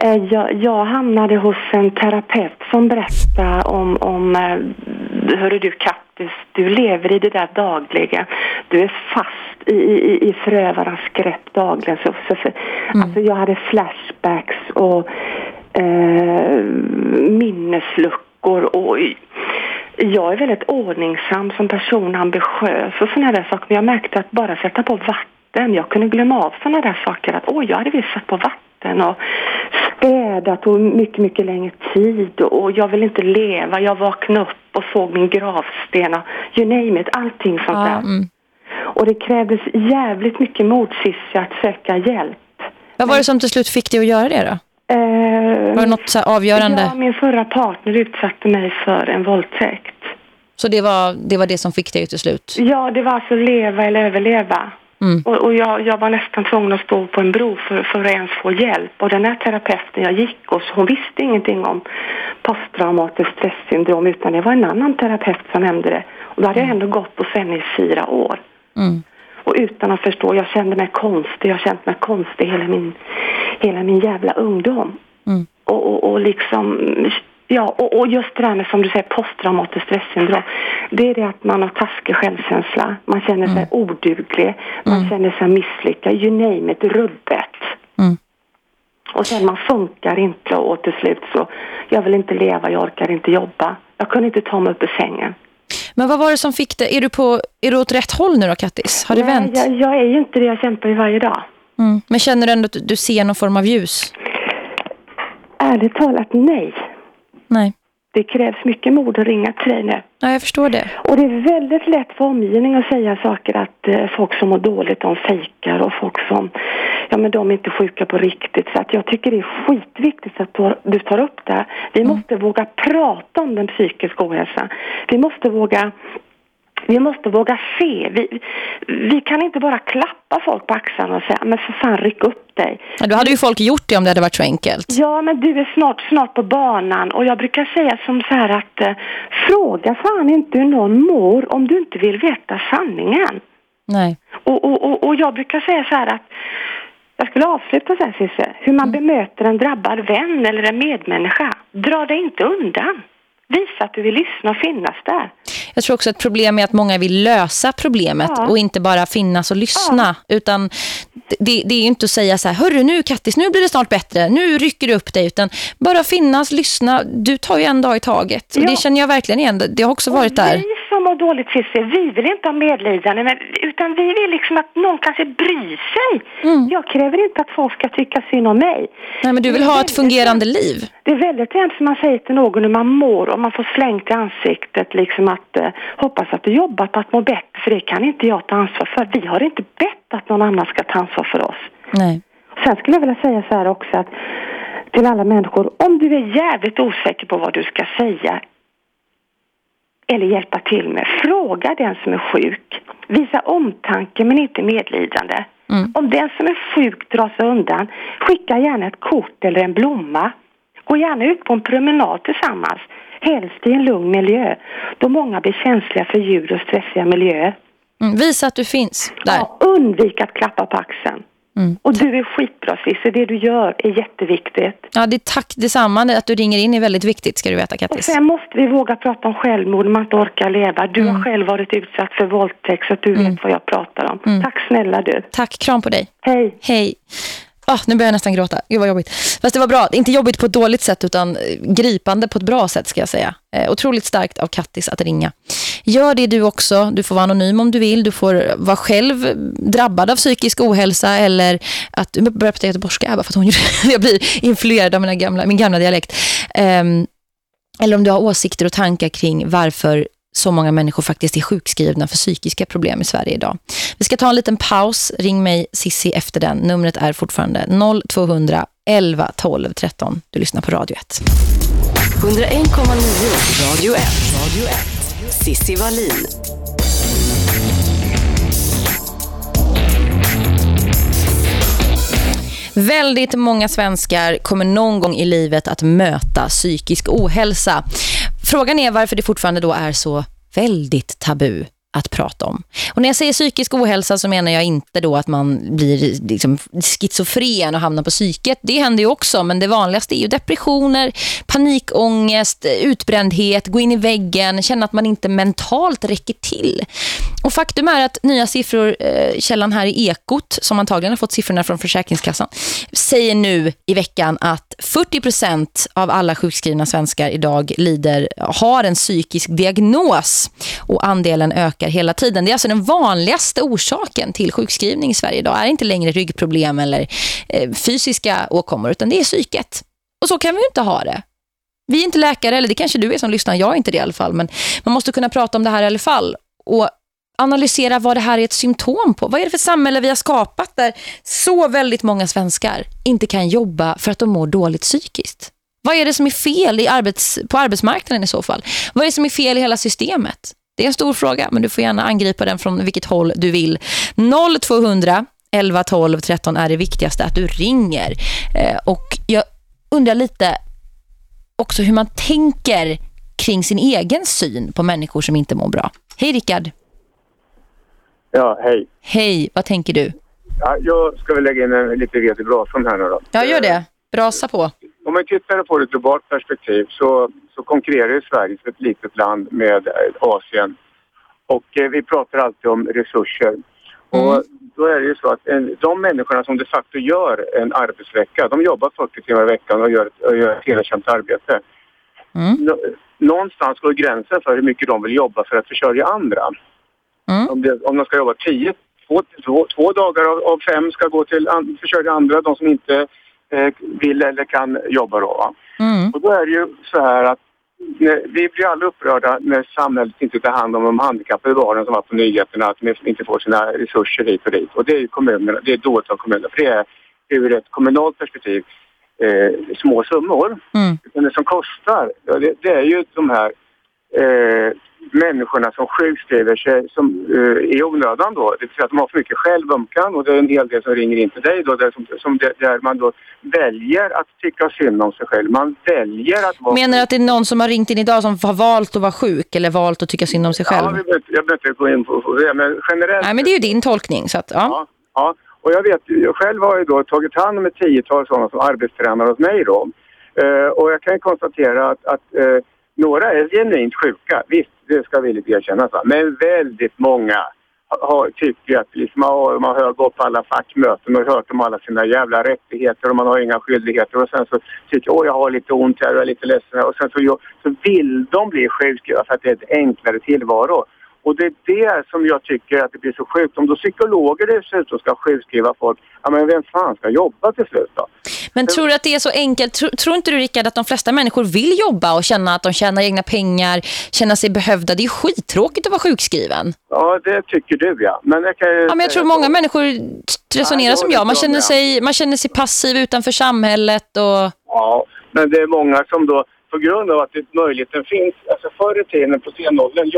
Eh, Jag, jag hamnade hos en terapeut som berättade om, om eh, hörru du Kattis, du lever i det där dagligen. Du är fast i, i, i förövarens grepp dagligen. Så, så, så, Mm. Alltså jag hade flashbacks och eh, minnesluckor och jag är väldigt ordningsam som person, ambitiös och sådana där saker. Men jag märkte att bara sätta på vatten, jag kunde glömma av sådana där saker. Att oj, jag hade visst satt på vatten och städat och mycket, mycket längre tid och jag vill inte leva. Jag vaknade upp och såg min gravsten och you name it, allting sånt där. Mm. Och det krävdes jävligt mycket mod Cissi, att söka hjälp. Vad var det som till slut fick dig att göra det då? Eh, Var det något så avgörande? Ja, min förra partner utsatte mig för en våldtäkt. Så det var, det var det som fick dig till slut? Ja, det var alltså leva eller överleva. Mm. Och, och jag, jag var nästan tvungen att stå på en bro för, för att ens få hjälp. Och den här terapeuten jag gick hos, hon visste ingenting om posttraumatiskt stresssyndrom utan det var en annan terapeut som nämnde det. Och då hade jag ändå gått hos henne i fyra år. Mm. Och utan att förstå, jag kände mig konstig, jag har känt mig konstig hela min, hela min jävla ungdom. Mm. Och, och, och liksom, ja, och, och just det där med som du säger posttraumatiskt stresssyndrom. Det är det att man har taskig självkänsla, man känner sig oduglig, man känner sig misslyckad, you name it, rubbet. Mm. Och sen man funkar inte och till slut så, jag vill inte leva, jag orkar inte jobba. Jag kunde inte ta mig upp ur sängen. Men vad var det som fick dig? Är du, på, är du åt rätt håll nu då, Kattis? Har det Nej, vänt? Jag, jag är ju inte det, jag kämpar ju varje dag. Mm. Men känner du ändå att du ser någon form av ljus? Ärligt talat, nej. Nej. Det krävs mycket mod att ringa till dig nu. Ja, jag förstår det. Och det är väldigt lätt för omgivningen att säga saker att eh, folk som mår dåligt, de fejkar och folk som, ja men de är inte sjuka på riktigt. Så att jag tycker det är skitviktigt att du, tar upp det. Vi måste våga prata om den psykiska ohälsan. Vi måste våga vi måste våga se. Vi, vi kan inte bara klappa folk på axlarna och säga men för fan ryck upp dig. Ja, Då hade ju folk gjort det om det hade varit så enkelt. Ja, men du är snart, snart på banan och jag brukar säga som så här att eh, fråga fan inte hur någon mår om du inte vill veta sanningen. Nej. Och, och, och, och jag brukar säga så här att jag skulle avsluta så här Cissi, hur man bemöter en drabbad vän eller en medmänniska. Dra dig inte undan. Visa att du vill lyssna och finnas där. Jag tror också att problem är att många vill lösa problemet Ja. och inte bara finnas och lyssna. Utan det, det är ju inte att säga så här, hörru nu Kattis, nu blir det snart bättre. Nu rycker du upp dig. Utan bara finnas, lyssna. Du tar ju en dag i taget. Och Ja. det känner jag verkligen igen. Det har också varit där. Dåligt Cissi, vi vill inte ha medlidande men, utan vi vill liksom att någon kanske bryr sig. Mm. Jag kräver inte att folk ska tycka synd om mig. Nej, men du vill ha ett fungerande liv. Det är väldigt hemskt man säger till någon hur man mår och man får slängt i ansiktet liksom att eh, hoppas att du jobbar på att må bättre för det kan inte jag ta ansvar för. Vi har inte bett att någon annan ska ta ansvar för oss. Nej. Sen skulle jag vilja säga så här också att till alla människor, om du är jävligt osäker på vad du ska säga eller hjälpa till med, fråga den som är sjuk. Visa omtanke men inte medlidande. Mm. Om den som är sjuk drar sig undan, skicka gärna ett kort eller en blomma. Gå gärna ut på en promenad tillsammans, helst i en lugn miljö, då många blir känsliga för ljud och stressiga miljöer. Mm. Visa att du finns där. Ja, undvik att klappa på axeln. Mm. Och du är skitbra Cissi, det du gör är jätteviktigt. Ja, det är tack detsamma. Att du ringer in är väldigt viktigt, ska du veta, Och Kattis. sen måste vi våga prata om självmord man inte orkar leva. Du har själv varit utsatt för våldtäkt så att du vet vad jag pratar om. Tack snälla du. Tack, kram på dig. Hej. Hej. Ah, nu börjar jag nästan gråta. Gud vad jobbigt. Fast det var bra. Inte jobbigt på ett dåligt sätt utan gripande på ett bra sätt ska jag säga. Eh, otroligt starkt av Kattis att ringa. Gör det du också. Du får vara anonym om du vill. Du får vara själv drabbad av psykisk ohälsa eller att du börjar prata göteborgska bara för att hon gjorde jag blir influerad av mina gamla, min gamla dialekt. Eh, eller om du har åsikter och tankar kring varför så många människor faktiskt är sjukskrivna för psykiska problem i Sverige idag. Vi ska ta en liten paus. Ring mig Sissi efter den. Numret är fortfarande 0200 11 12 13. Du lyssnar på Radio 1. 101,9 Radio 1. Radio 1. Sissi Wallin. Väldigt många svenskar kommer någon gång i livet att möta psykisk ohälsa. Frågan är varför det fortfarande då är så väldigt tabu att prata om. Och när jag säger psykisk ohälsa så menar jag inte då att man blir liksom schizofren och hamnar på psyket. Det händer ju också, men det vanligaste är ju depressioner, panikångest, utbrändhet, gå in i väggen, känna att man inte mentalt räcker till. Och faktum är att nya siffror, eh, källan här i Ekot, som antagligen har fått siffrorna från Försäkringskassan, säger nu i veckan att 40% av alla sjukskrivna svenskar idag lider, har en psykisk diagnos och andelen ökar hela tiden. Det är alltså den vanligaste orsaken till sjukskrivning i Sverige idag. Det är inte längre ryggproblem eller eh, fysiska åkommor utan det är psyket. Och så kan vi ju inte ha det. Vi är inte läkare, eller det kanske du är som lyssnar, jag är inte det i alla fall. Men man måste kunna prata om det här i alla fall. Och analysera vad det här är ett symptom på. Vad är det för samhälle vi har skapat där så väldigt många svenskar inte kan jobba för att de mår dåligt psykiskt? Vad är det som är fel i arbets, på arbetsmarknaden i så fall? Vad är det som är fel i hela systemet? Det är en stor fråga, men du får gärna angripa den från vilket håll du vill. 0200 11 12 13 är det viktigaste att du ringer. Eh, och jag undrar lite också hur man tänker kring sin egen syn på människor som inte mår bra. Hej Rickard. Ja, hej. Hej, vad tänker du? Ja, jag ska väl lägga in en lite ved i brasan här nu då. Ja, gör det. Brasa på. Om man tittar på ett globalt perspektiv så, så konkurrerar ju Sverige som ett litet land med eh, Asien. Och eh, vi pratar alltid om resurser. Och då är det ju så att en, de människorna som de facto gör en arbetsvecka, de jobbar 40 timmar i veckan och gör ett, och gör ett hedersamt arbete. Nå, någonstans går gränsen för hur mycket de vill jobba för att försörja andra. Om, det, om de ska jobba tio, två, två, två dagar av, av fem ska gå till an, försörja andra, de som inte eh, vill eller kan jobba då. Va? Och då är det ju så här att vi blir alla upprörda när samhället inte tar hand om de handikappade barnen som var på nyheterna, att de inte får sina resurser hit och dit. Och det är ju kommunerna, det är dåligt av kommunerna, för det är ur ett kommunalt perspektiv eh, små summor. Utan det som kostar, det, det är ju de här eh, människorna som sjukskriver sig som, eh, i onödan då. Det vill säga att de har för mycket självömkan och det är en hel del som ringer in till dig då, där, som, som, där man då väljer att tycka synd om sig själv. Man väljer att vara... Menar du att det är någon som har ringt in idag som har valt att vara sjuk eller valt att tycka synd om sig själv? Ja, behöver, jag behöver inte gå in på det, men generellt... Nej, men det är ju din tolkning. Så att, ja. Ja, ja. Och jag vet, jag själv har ju då tagit hand om ett tiotal sådana som arbetstränare hos mig då. Eh, och jag kan ju konstatera att, att eh, några är genuint sjuka, visst, det ska vi lite erkänna. Men väldigt många har, tycker att liksom, man har gått på alla fackmöten och hört om alla sina jävla rättigheter och man har inga skyldigheter. Och sen så tycker jag, åh jag har lite ont här och jag är lite ledsen. Och sen så, så vill de bli sjuka för att det är ett enklare tillvaro. Och det är det som jag tycker att det blir så sjukt. Om då psykologer dessutom ska sjukskriva folk, ja men vem fan ska jobba till slut då? Men tror du att det är så enkelt? Tror, tror inte du Rickard att de flesta människor vill jobba och känna att de tjänar egna pengar, känna sig behövda? Det är skittråkigt att vara sjukskriven. Ja, det tycker du ja. Men jag kan ju Ja, men jag tror många människor resonerar Nej, som jag. Man känner, sig, man känner sig passiv utanför samhället och... Ja, men det är många som då på grund av att det, möjligheten finns, alltså förr i tiden på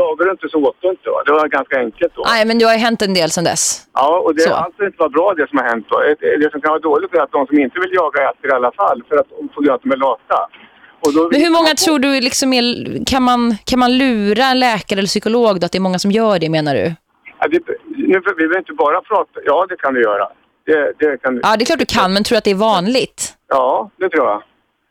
jagar du inte så åt du inte. Va? Det var ganska enkelt då. Nej, men det har ju hänt en del sedan dess. Ja, och det är alltså inte var bra det som har hänt då. Det- som kan vara dåligt är att de som inte vill jaga äter i alla fall för att på grund av att de är lata. Men hur många tror du liksom är, kan, man, kan man lura en läkare eller psykolog då, att det är många som gör det menar du? Ja, det, nu, vi vill inte bara prata, ja det kan du göra. Det, det kan du. Ja, det är klart du kan, men tror du att det är vanligt? Ja, det tror jag.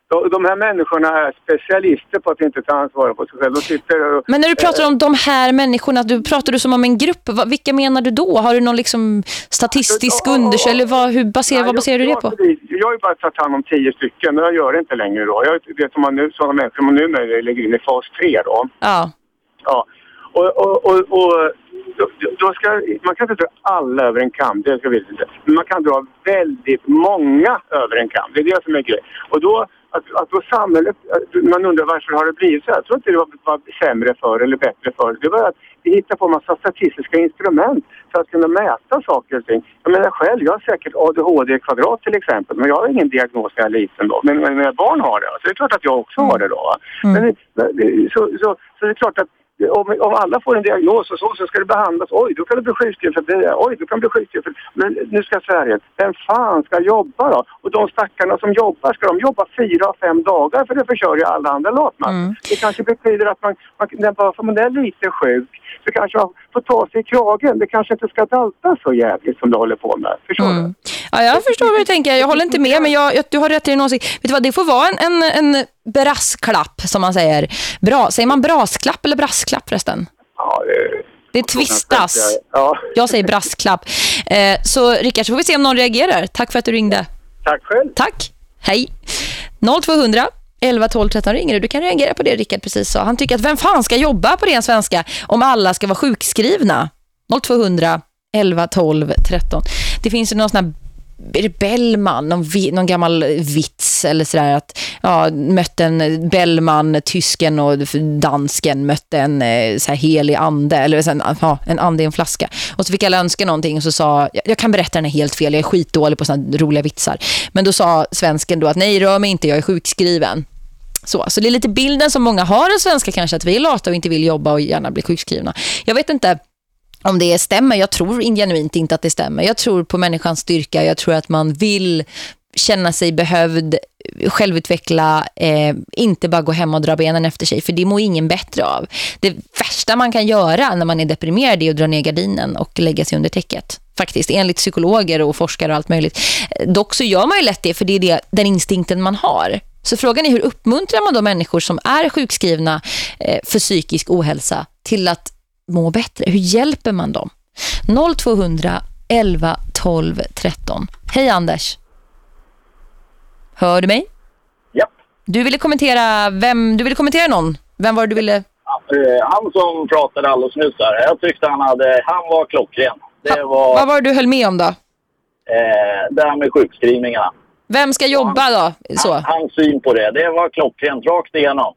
De, här människorna är specialister på att inte ta ansvar på sig själv. De sitter och, Men när du pratar om de här människorna, du pratar du som om en grupp. Vilka menar du då? Har du någon liksom statistisk undersökning? Eller vad, hur baserar, Nej, vad baserar du det jag, på? Jag, jag har ju bara tagit hand om tio stycken och jag gör det inte längre då. Jag vet som man nu, sådana människor man nu lägger in i fas 3 då. Ja. Ja. Och, och, och, och då ska, man kan inte dra alla över en kam, det ska vi inte. Men man kan dra väldigt många över en kam. Det är det som är grejen. Och då, att, att då samhället, man undrar varför har det blivit så här? Jag tror inte det var, var sämre för eller bättre för. Det var att vi hittade på en massa statistiska instrument för att kunna mäta saker och ting. Jag menar själv, jag har säkert ADHD kvadrat till exempel, men jag har ingen diagnos när jag är liten då. Men, men mina barn har det. Så det är klart att jag också har det då. va. Men, det- så, så, så det är klart att om, om alla får en diagnos och så, så ska det behandlas. Oj, då kan du bli sjukskriven för det. Oj, då kan du bli sjukskriven för Men nu ska Sverige, vem fan ska jobba då? Och de stackarna som jobbar, ska de jobba fyra, fem dagar för det försörjer alla andra latmaskor? Mm. Det kanske betyder att man, man bara för man är lite sjuk så kanske man får ta sig i kragen. Det kanske inte ska dalta så jävligt som du håller på med. Förstår du? Ja, jag förstår vad du tänker. Jag håller inte med, men jag, jag, du har rätt i din åsikt. Vet du vad, det får vara en, en, en brasklapp, som man säger. Bra. Säger man brasklapp eller brasklapp förresten? Ja, det, Det tvistas. ja. Jag säger brasklapp. Eh, så Rickard, så får vi se om någon reagerar. Tack för att du ringde. Tack själv. Tack. Hej. 0200 11 12 13 ringer du. Du kan reagera på det Rickard precis sa. Han tycker att vem fan ska jobba på ren svenska om alla ska vara sjukskrivna? 0200 11 12 13. Det finns ju någon sån här är det Bellman, någon, vi, någon gammal vits eller sådär att ja, mötte en Bellman, tysken och dansken mötte en eh, så här helig ande eller så en, ja, en ande i en flaska. Och så fick alla önska någonting och så sa, jag, jag kan berätta den är helt fel, jag är skitdålig på sådana roliga vitsar. Men då sa svensken då att nej rör mig inte, jag är sjukskriven. Så, så det är lite bilden som många har av svenska kanske att vi är lata och inte vill jobba och gärna bli sjukskrivna. Jag vet inte om det stämmer. Jag tror genuint inte att det stämmer. Jag tror på människans styrka. Jag tror att man vill känna sig behövd, självutveckla, eh, inte bara gå hem och dra benen efter sig. För det mår ingen bättre av. Det värsta man kan göra när man är deprimerad är att dra ner gardinen och lägga sig under täcket. Faktiskt, enligt psykologer och forskare och allt möjligt. Dock så gör man ju lätt det, för det är det, den instinkten man har. Så frågan är hur uppmuntrar man de människor som är sjukskrivna eh, för psykisk ohälsa till att må bättre? Hur hjälper man dem? 0200 11 12 13. Hej Anders. Hör du mig? Ja. Du ville kommentera vem du ville kommentera någon. Vem var det du ville? Han som pratade alldeles nyss där, jag tyckte han hade, han var klockren. Det var Vad var det du höll med om då? eh, det här med sjukskrivningarna. Vem ska jobba då? Så. Hans syn på det, det var klockrent rakt igenom.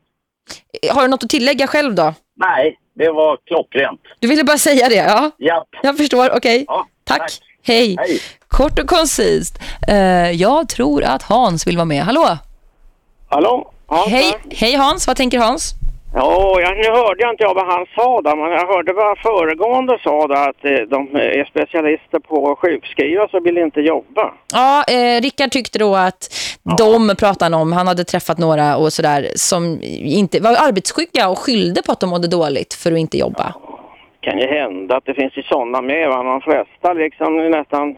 Har du något att tillägga själv då? Nej, det var klockrent. Du ville bara säga det, ja. Japp. Jag förstår, okej. Ja, tack. tack. Hej. Hej. Kort och koncist. Eh, jag tror att Hans vill vara med. Hallå? Hallå? Hans Hej, hej Hans, vad tänker Hans? Ja, jag, nu hörde jag inte vad han sa där, men jag hörde vad föregående sa där att eh, de är specialister på att sjukskriva så vill inte jobba. Ja, eh, Rickard tyckte då att de pratade om, han hade träffat några och sådär som inte var arbetssjuka och skyllde på att de mådde dåligt för att inte jobba. kan ju hända att det finns ju sådana med. Va? De flesta liksom nästan...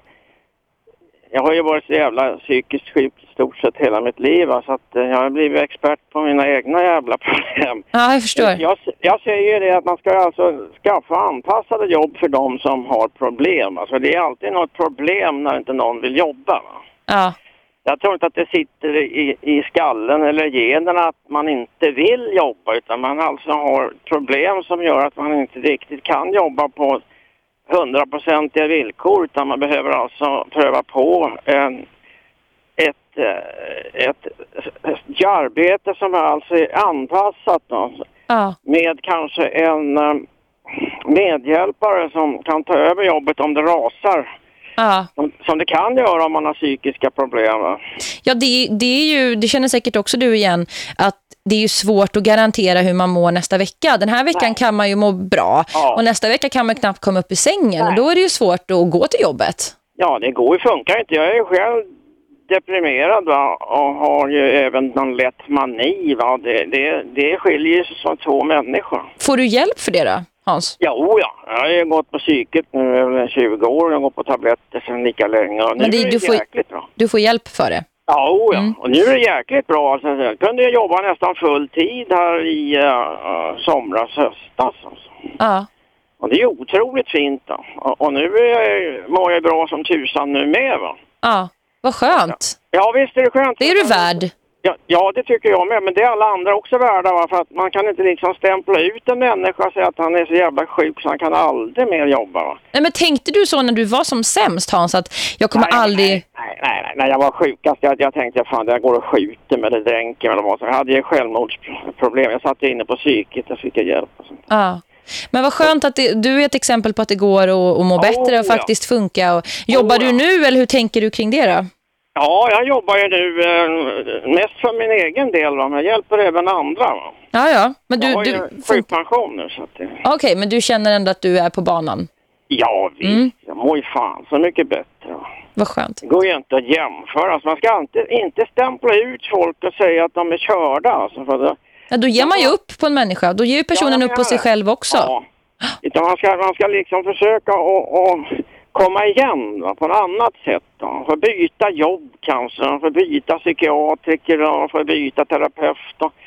Jag har ju varit så jävla psykiskt sjuk i stort sett hela mitt liv. Va? Så att eh, jag har blivit expert på mina egna jävla problem. Ja, jag förstår. Jag, jag säger ju det att man ska alltså skaffa anpassade jobb för de som har problem. Alltså det är alltid något problem när inte någon vill jobba. Va? Ja. Jag tror inte att det sitter i, i skallen eller generna att man inte vill jobba utan man alltså har problem som gör att man inte riktigt kan jobba på hundraprocentiga villkor utan man behöver alltså pröva på en, ett, eh, ett, ett arbete som är alltså är anpassat då, Ja. med kanske en eh, medhjälpare som kan ta över jobbet om det rasar. Ja. Som, som det kan göra om man har psykiska problem. Va? Ja, det, det är ju, det känner säkert också du igen, att det är ju svårt att garantera hur man mår nästa vecka. Den här veckan kan man ju må bra Ja. och nästa vecka kan man knappt komma upp i sängen och då är det ju svårt att gå till jobbet. Ja, det går ju, funkar inte. Jag är ju själv deprimerad va? och har ju även någon lätt mani. Va? Det, det, det skiljer sig som två människor. Får du hjälp för det då, Hans? Ja, oh ja. Jag har gått på psyket nu över 20 år. Jag går på tabletter sedan lika länge. Men det- du får-. Du får hjälp för det. Ja, oh ja. Mm. Och nu är det jäkligt bra. Alltså, jag kunde jag jobba nästan full tid här i uh, somras, höstas. Alltså. Ja. Och det är otroligt fint då. Och, och nu är, mår jag bra som tusan nu med va. Ja, vad skönt. Ja visst är det skönt. Det är du värd. Ja, ja, det tycker jag med. Men det är alla andra också värda. Va? För att man kan inte liksom stämpla ut en människa och säga att han är så jävla sjuk så han kan aldrig mer jobba. Va? Nej, men tänkte du så när du var som sämst, Hans, att jag kommer Nej, aldrig... Nej, nej, nej, när jag var sjukast, jag, jag tänkte fan jag går och skjuter med det dränker eller vad som. Jag hade ju självmordsproblem. Jag satt inne på psyket och fick hjälp. Och sånt. Ja. Men vad skönt att det, du är ett exempel på att det går att, att må bättre och ja. faktiskt funka. Och, jobbar Oh, ja. du nu eller hur tänker du kring det då? Ja, jag jobbar ju nu eh, mest för min egen del, va? men jag hjälper även andra. Va? Ja, ja. Men du, jag har du, ju sjukpension nu. Det... Okej, men du känner ändå att du är på banan. Ja, visst. Mm. Jag mår ju fan så mycket bättre. Va? Vad skönt. Det går ju inte att jämföra. Så man ska inte, inte stämpla ut folk och säga att de är körda. Alltså, för det, Ja, då ger man ju upp på en människa. Då ger ju personen Ja, upp på sig själv också. Ja. Utan man ska, man ska liksom försöka att komma igen va, på ett annat sätt. Då. Få byta jobb kanske, få byta psykiatriker och få byta terapeut.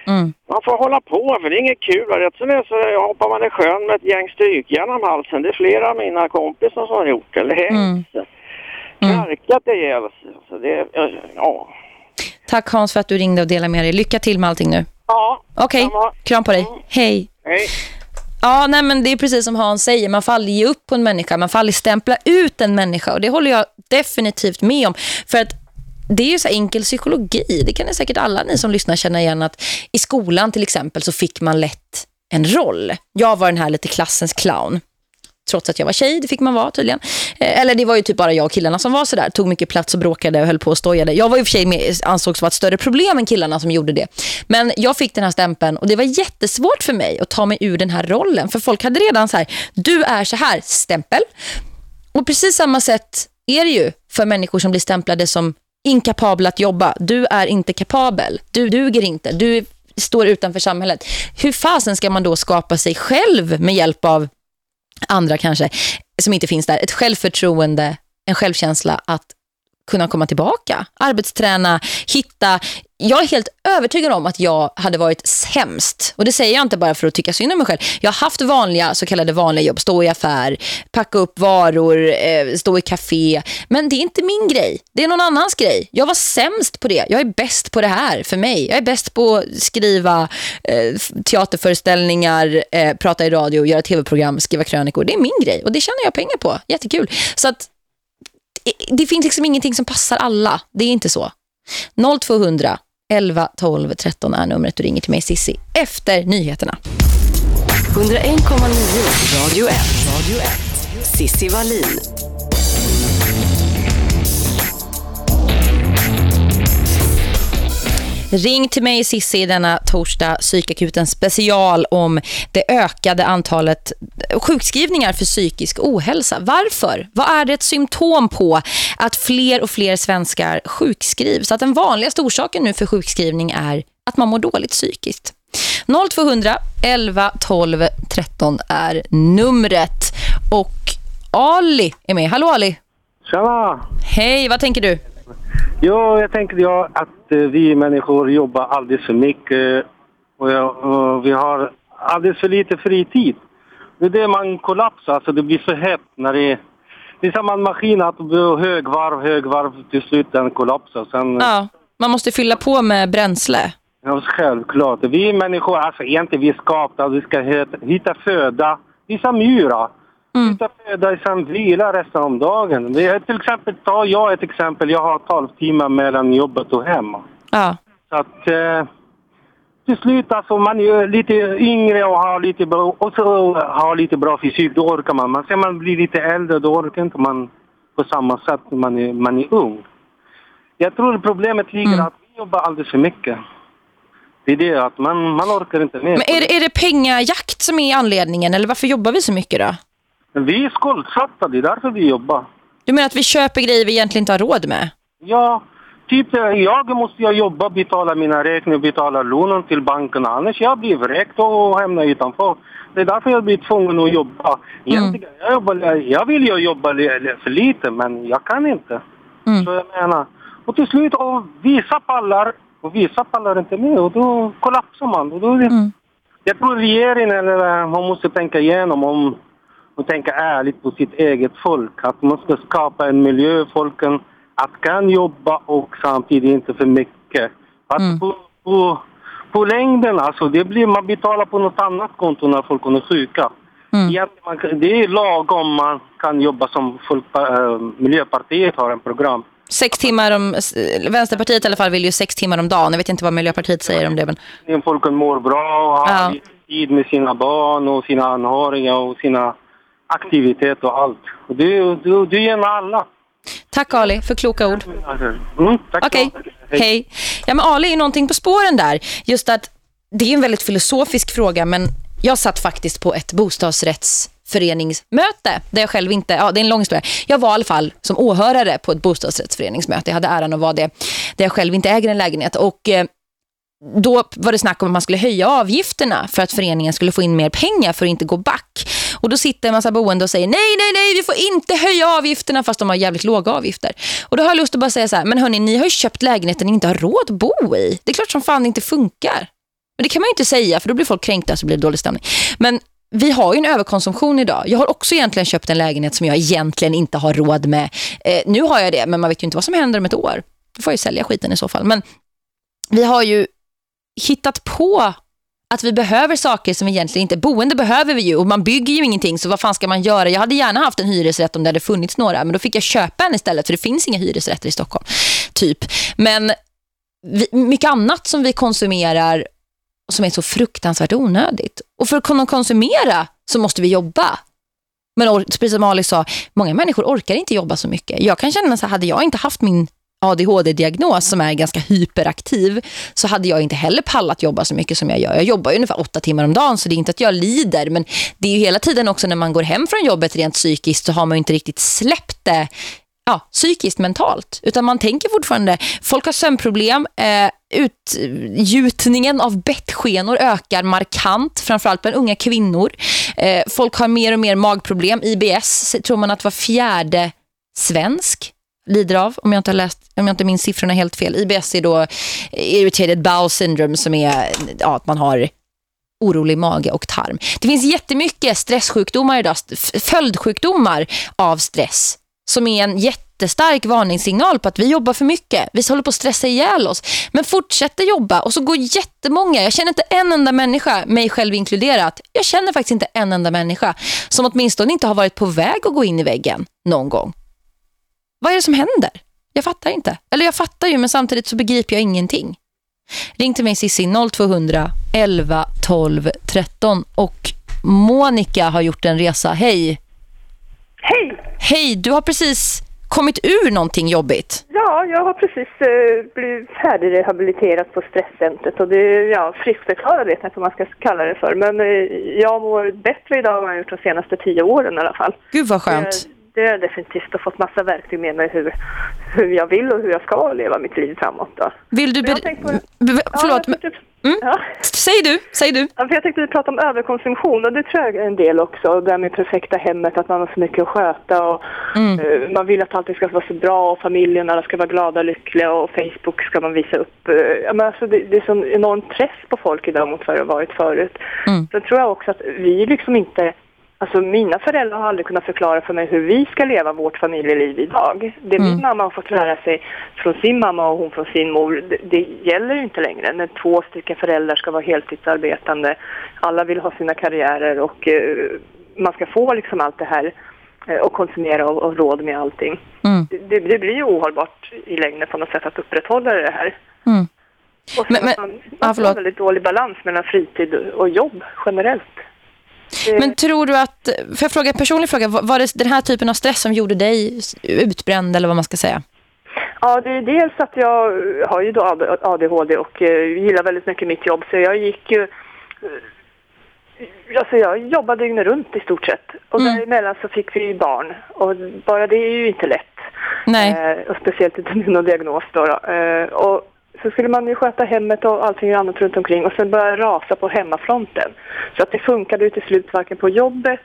Mm. Man får hålla på för det är inget kul. Rätt som det så hoppar man i sjön med ett gäng strykjärn om halsen. Det är flera av mina kompisar som har gjort det. Eller hängt sig. Knarkat ihjäl sig. Så det, är- ja. Tack Hans för att du ringde och delade med dig. Lycka till med allting nu. Ja. Okej, kram på dig. Hej. Hej. Ja, nej men det är precis som Hans säger. Man får aldrig ge upp på en människa. Man får aldrig stämpla ut en människa. Och det håller jag definitivt med om. För att det är ju så enkel psykologi. Det kan ni säkert alla ni som lyssnar känna igen att i skolan till exempel så fick man lätt en roll. Jag var den här lite klassens clown. Trots att jag var tjej, det fick man vara tydligen. Eh, eller det var ju typ bara jag och killarna som var sådär. Tog mycket plats och bråkade och höll på och stojade. Jag var ju för sig med, ansågs vara ett större problem än killarna som gjorde det. Men jag fick den här stämpeln och det var jättesvårt för mig att ta mig ur den här rollen. För folk hade redan så här, du är så här, stämpel. Och precis samma sätt är det ju för människor som blir stämplade som inkapabla att jobba. Du är inte kapabel. Du duger inte. Du står utanför samhället. Hur fasen ska man då skapa sig själv med hjälp av andra kanske som inte finns där? Ett självförtroende, en självkänsla att kunna komma tillbaka, arbetsträna, hitta. Jag är helt övertygad om att jag hade varit sämst. Och det säger jag inte bara för att tycka synd om mig själv. Jag har haft vanliga, så kallade vanliga jobb. Stå i affär, packa upp varor, eh, stå i café. Men det är inte min grej. Det är någon annans grej. Jag var sämst på det. Jag är bäst på det här för mig. Jag är bäst på att skriva eh, teaterföreställningar, eh, prata i radio, göra tv-program, skriva krönikor. Det är min grej. Och det tjänar jag pengar på. Jättekul. Så att det finns liksom ingenting som passar alla. Det är inte så. 0200 11 12 13 är numret du ringer till mig Sissi efter nyheterna. 101,9 Radio 1. Radio 1. Sissi Wallin. Ring till mig Sissi denna torsdag psykakuten special om det ökade antalet sjukskrivningar för psykisk ohälsa. Varför? Vad är det ett symptom på att fler och fler svenskar sjukskrivs? Att den vanligaste orsaken nu för sjukskrivning är att man mår dåligt psykiskt. 0200 11 12 13 är numret och Ali är med. Hallå Ali. Tjena! Hej, vad tänker du? Jo, jag tänker ja, att eh, vi människor jobbar alldeles för mycket och, ja, och vi har alldeles för lite fritid. Det är det man kollapsar, alltså det blir för hett när det är... Det är som en maskin att högvarv, högvarv, till slut den kollapsar. Sen, Ja, man måste fylla på med bränsle. Ja, självklart. Vi människor, alltså egentligen vi är skapta, vi ska hitta, hitta föda. Vi är som djur. Hitta föda, sen vila resten av dagen. Är- till exempel, tar jag ett exempel. Jag har 12 timmar mellan jobbet och hemma. Ja. Så att eh, till slut, alltså man är lite yngre och har lite bra, och så har lite bra fysik, då orkar man. Men sen man blir lite äldre, då orkar inte man på samma sätt när man är, man är ung. Jag tror problemet ligger att vi jobbar alldeles för mycket. Det är det att man, man orkar inte med. Men är det, är det pengajakt som är anledningen eller varför jobbar vi så mycket då? Vi är skuldsatta, det är därför vi jobbar. Du menar att vi köper grejer vi egentligen inte har råd med? Ja, typ eh, jag måste jag jobba, betala mina räkningar, betala lånen till banken. Annars jag blir vräkt och hamnar utanför. Det är därför jag blir tvungen att jobba. Egentligen, jag, jobbar, jag vill ju jobba för lite, men jag kan inte. Så jag menar, och till slut, och vissa pallar och vissa pallar inte med och då kollapsar man. Och då det, Jag tror regeringen, eller eh, man måste tänka igenom om och tänka ärligt på sitt eget folk. Att man ska skapa en miljö folken att kan jobba och samtidigt inte för mycket. Att på, på, på längden, alltså, det blir, man betalar på något annat konto när folk är sjuka. Egentligen, man, det är lagom man kan jobba som folk, äh, Miljöpartiet har en program. Sex timmar om... Vänsterpartiet i alla fall vill ju sex timmar om dagen. Jag vet inte vad Miljöpartiet säger om det. Men... Folken mår bra och har Ja. tid med sina barn och sina anhöriga och sina aktiviteter och allt. Och det, det, det gäller alla. Tack Ali för kloka ord. Mm, Okej, hej. Ja, men Ali är någonting på spåren där. Just att det är en väldigt filosofisk fråga, men jag satt faktiskt på ett bostadsrättsföreningsmöte där jag själv inte, ja det är en lång historia. Jag var i alla fall som åhörare på ett bostadsrättsföreningsmöte. Jag hade äran att vara det där jag själv inte äger en lägenhet och eh, då var det snack om att man skulle höja avgifterna för att föreningen skulle få in mer pengar för att inte gå back. Och då sitter en massa boende och säger nej, nej, nej, vi får inte höja avgifterna fast de har jävligt låga avgifter. Och då har jag lust att bara säga så här, men hörni, ni har ju köpt lägenheten ni inte har råd att bo i. Det är klart som fan det inte funkar. Men det kan man ju inte säga för då blir folk kränkta så blir det dålig stämning. Men vi har ju en överkonsumtion idag. Jag har också egentligen köpt en lägenhet som jag egentligen inte har råd med. Eh, nu har jag det, men man vet ju inte vad som händer om ett år. Då får jag ju sälja skiten i så fall. Men vi har ju hittat på att vi behöver saker som egentligen inte... Boende behöver vi ju och man bygger ju ingenting så vad fan ska man göra? Jag hade gärna haft en hyresrätt om det hade funnits några men då fick jag köpa en istället för det finns inga hyresrätter i Stockholm. Typ. Men vi, mycket annat som vi konsumerar som är så fruktansvärt onödigt. Och för att kunna konsumera så måste vi jobba. Men precis som Ali sa, många människor orkar inte jobba så mycket. Jag kan känna så här, hade jag inte haft min ADHD-diagnos som är ganska hyperaktiv så hade jag inte heller pallat jobba så mycket som jag gör. Jag jobbar ju ungefär åtta timmar om dagen så det är inte att jag lider men det är ju hela tiden också när man går hem från jobbet rent psykiskt så har man ju inte riktigt släppt det ja, psykiskt, mentalt. Utan man tänker fortfarande, folk har sömnproblem, eh, utgjutningen av bettskenor ökar markant, framförallt bland unga kvinnor. Eh, folk har mer och mer magproblem. IBS tror man att var fjärde svensk lider av, om jag inte har läst, om jag inte minns siffrorna helt fel. IBS är då irritated bowel syndrome som är ja, att man har orolig mage och tarm. Det finns jättemycket stresssjukdomar idag, följdsjukdomar av stress som är en jättestark varningssignal på att vi jobbar för mycket. Vi håller på att stressa ihjäl oss. Men fortsätter jobba och så går jättemånga. Jag känner inte en enda människa, mig själv inkluderat. Jag känner faktiskt inte en enda människa som åtminstone inte har varit på väg att gå in i väggen någon gång. Vad är det som händer? Jag fattar inte. Eller jag fattar ju men samtidigt så begriper jag ingenting. Ring till mig Sissi 0200 11 12 13 och Monica har gjort en resa. Hej! Hej! Hej, du har precis kommit ur någonting jobbigt. Ja, jag har precis uh, blivit färdigrehabiliterad på stresscentret och det är ja, friskförklarad vet jag inte vad man ska kalla det för. Men uh, jag mår bättre idag än vad jag gjort de senaste tio åren i alla fall. Gud vad skönt. Uh, det är definitivt och fått massa verktyg med mig hur, hur jag vill och hur jag ska leva mitt liv framåt. Då. Vill du... Be- förlåt, ja, men... Mm. Ja. Säg du, säg du. Ja, för jag tänkte prata om överkonsumtion och det tror jag är en del också. Det här med perfekta hemmet, att man har så mycket att sköta och mm. uh, man vill att allting ska vara så bra och familjen alla ska vara glada och lyckliga och Facebook ska man visa upp. Uh, men alltså det, det är sån enorm press på folk idag mot vad det har varit förut. Mm. Sen tror jag också att vi liksom inte Alltså mina föräldrar har aldrig kunnat förklara för mig hur vi ska leva vårt familjeliv idag. Det mm. min mamma har fått lära sig från sin mamma och hon från sin mor, det, det gäller ju inte längre. När två stycken föräldrar ska vara heltidsarbetande, alla vill ha sina karriärer och uh, man ska få liksom allt det här uh, och konsumera och, och råd med allting. Mm. Det, det, blir ju ohållbart i längden på något sätt att upprätthålla det här. Mm. Och men, men, man, man ja, har väldigt dålig balans mellan fritid och jobb generellt. Men tror du att, för jag fråga personlig fråga, var det den här typen av stress som gjorde dig utbränd eller vad man ska säga? Ja, det är dels att jag har ju då ADHD och uh, gillar väldigt mycket mitt jobb så jag gick ju... Uh, alltså jag jobbade dygnet runt i stort sett och mm. däremellan så fick vi barn och bara det är ju inte lätt. Nej. Uh, och speciellt inte med någon diagnos då. då. och så skulle man ju sköta hemmet och allting annat runt omkring och sen börja rasa på hemmafronten. Så att det funkade ju till slut varken på jobbet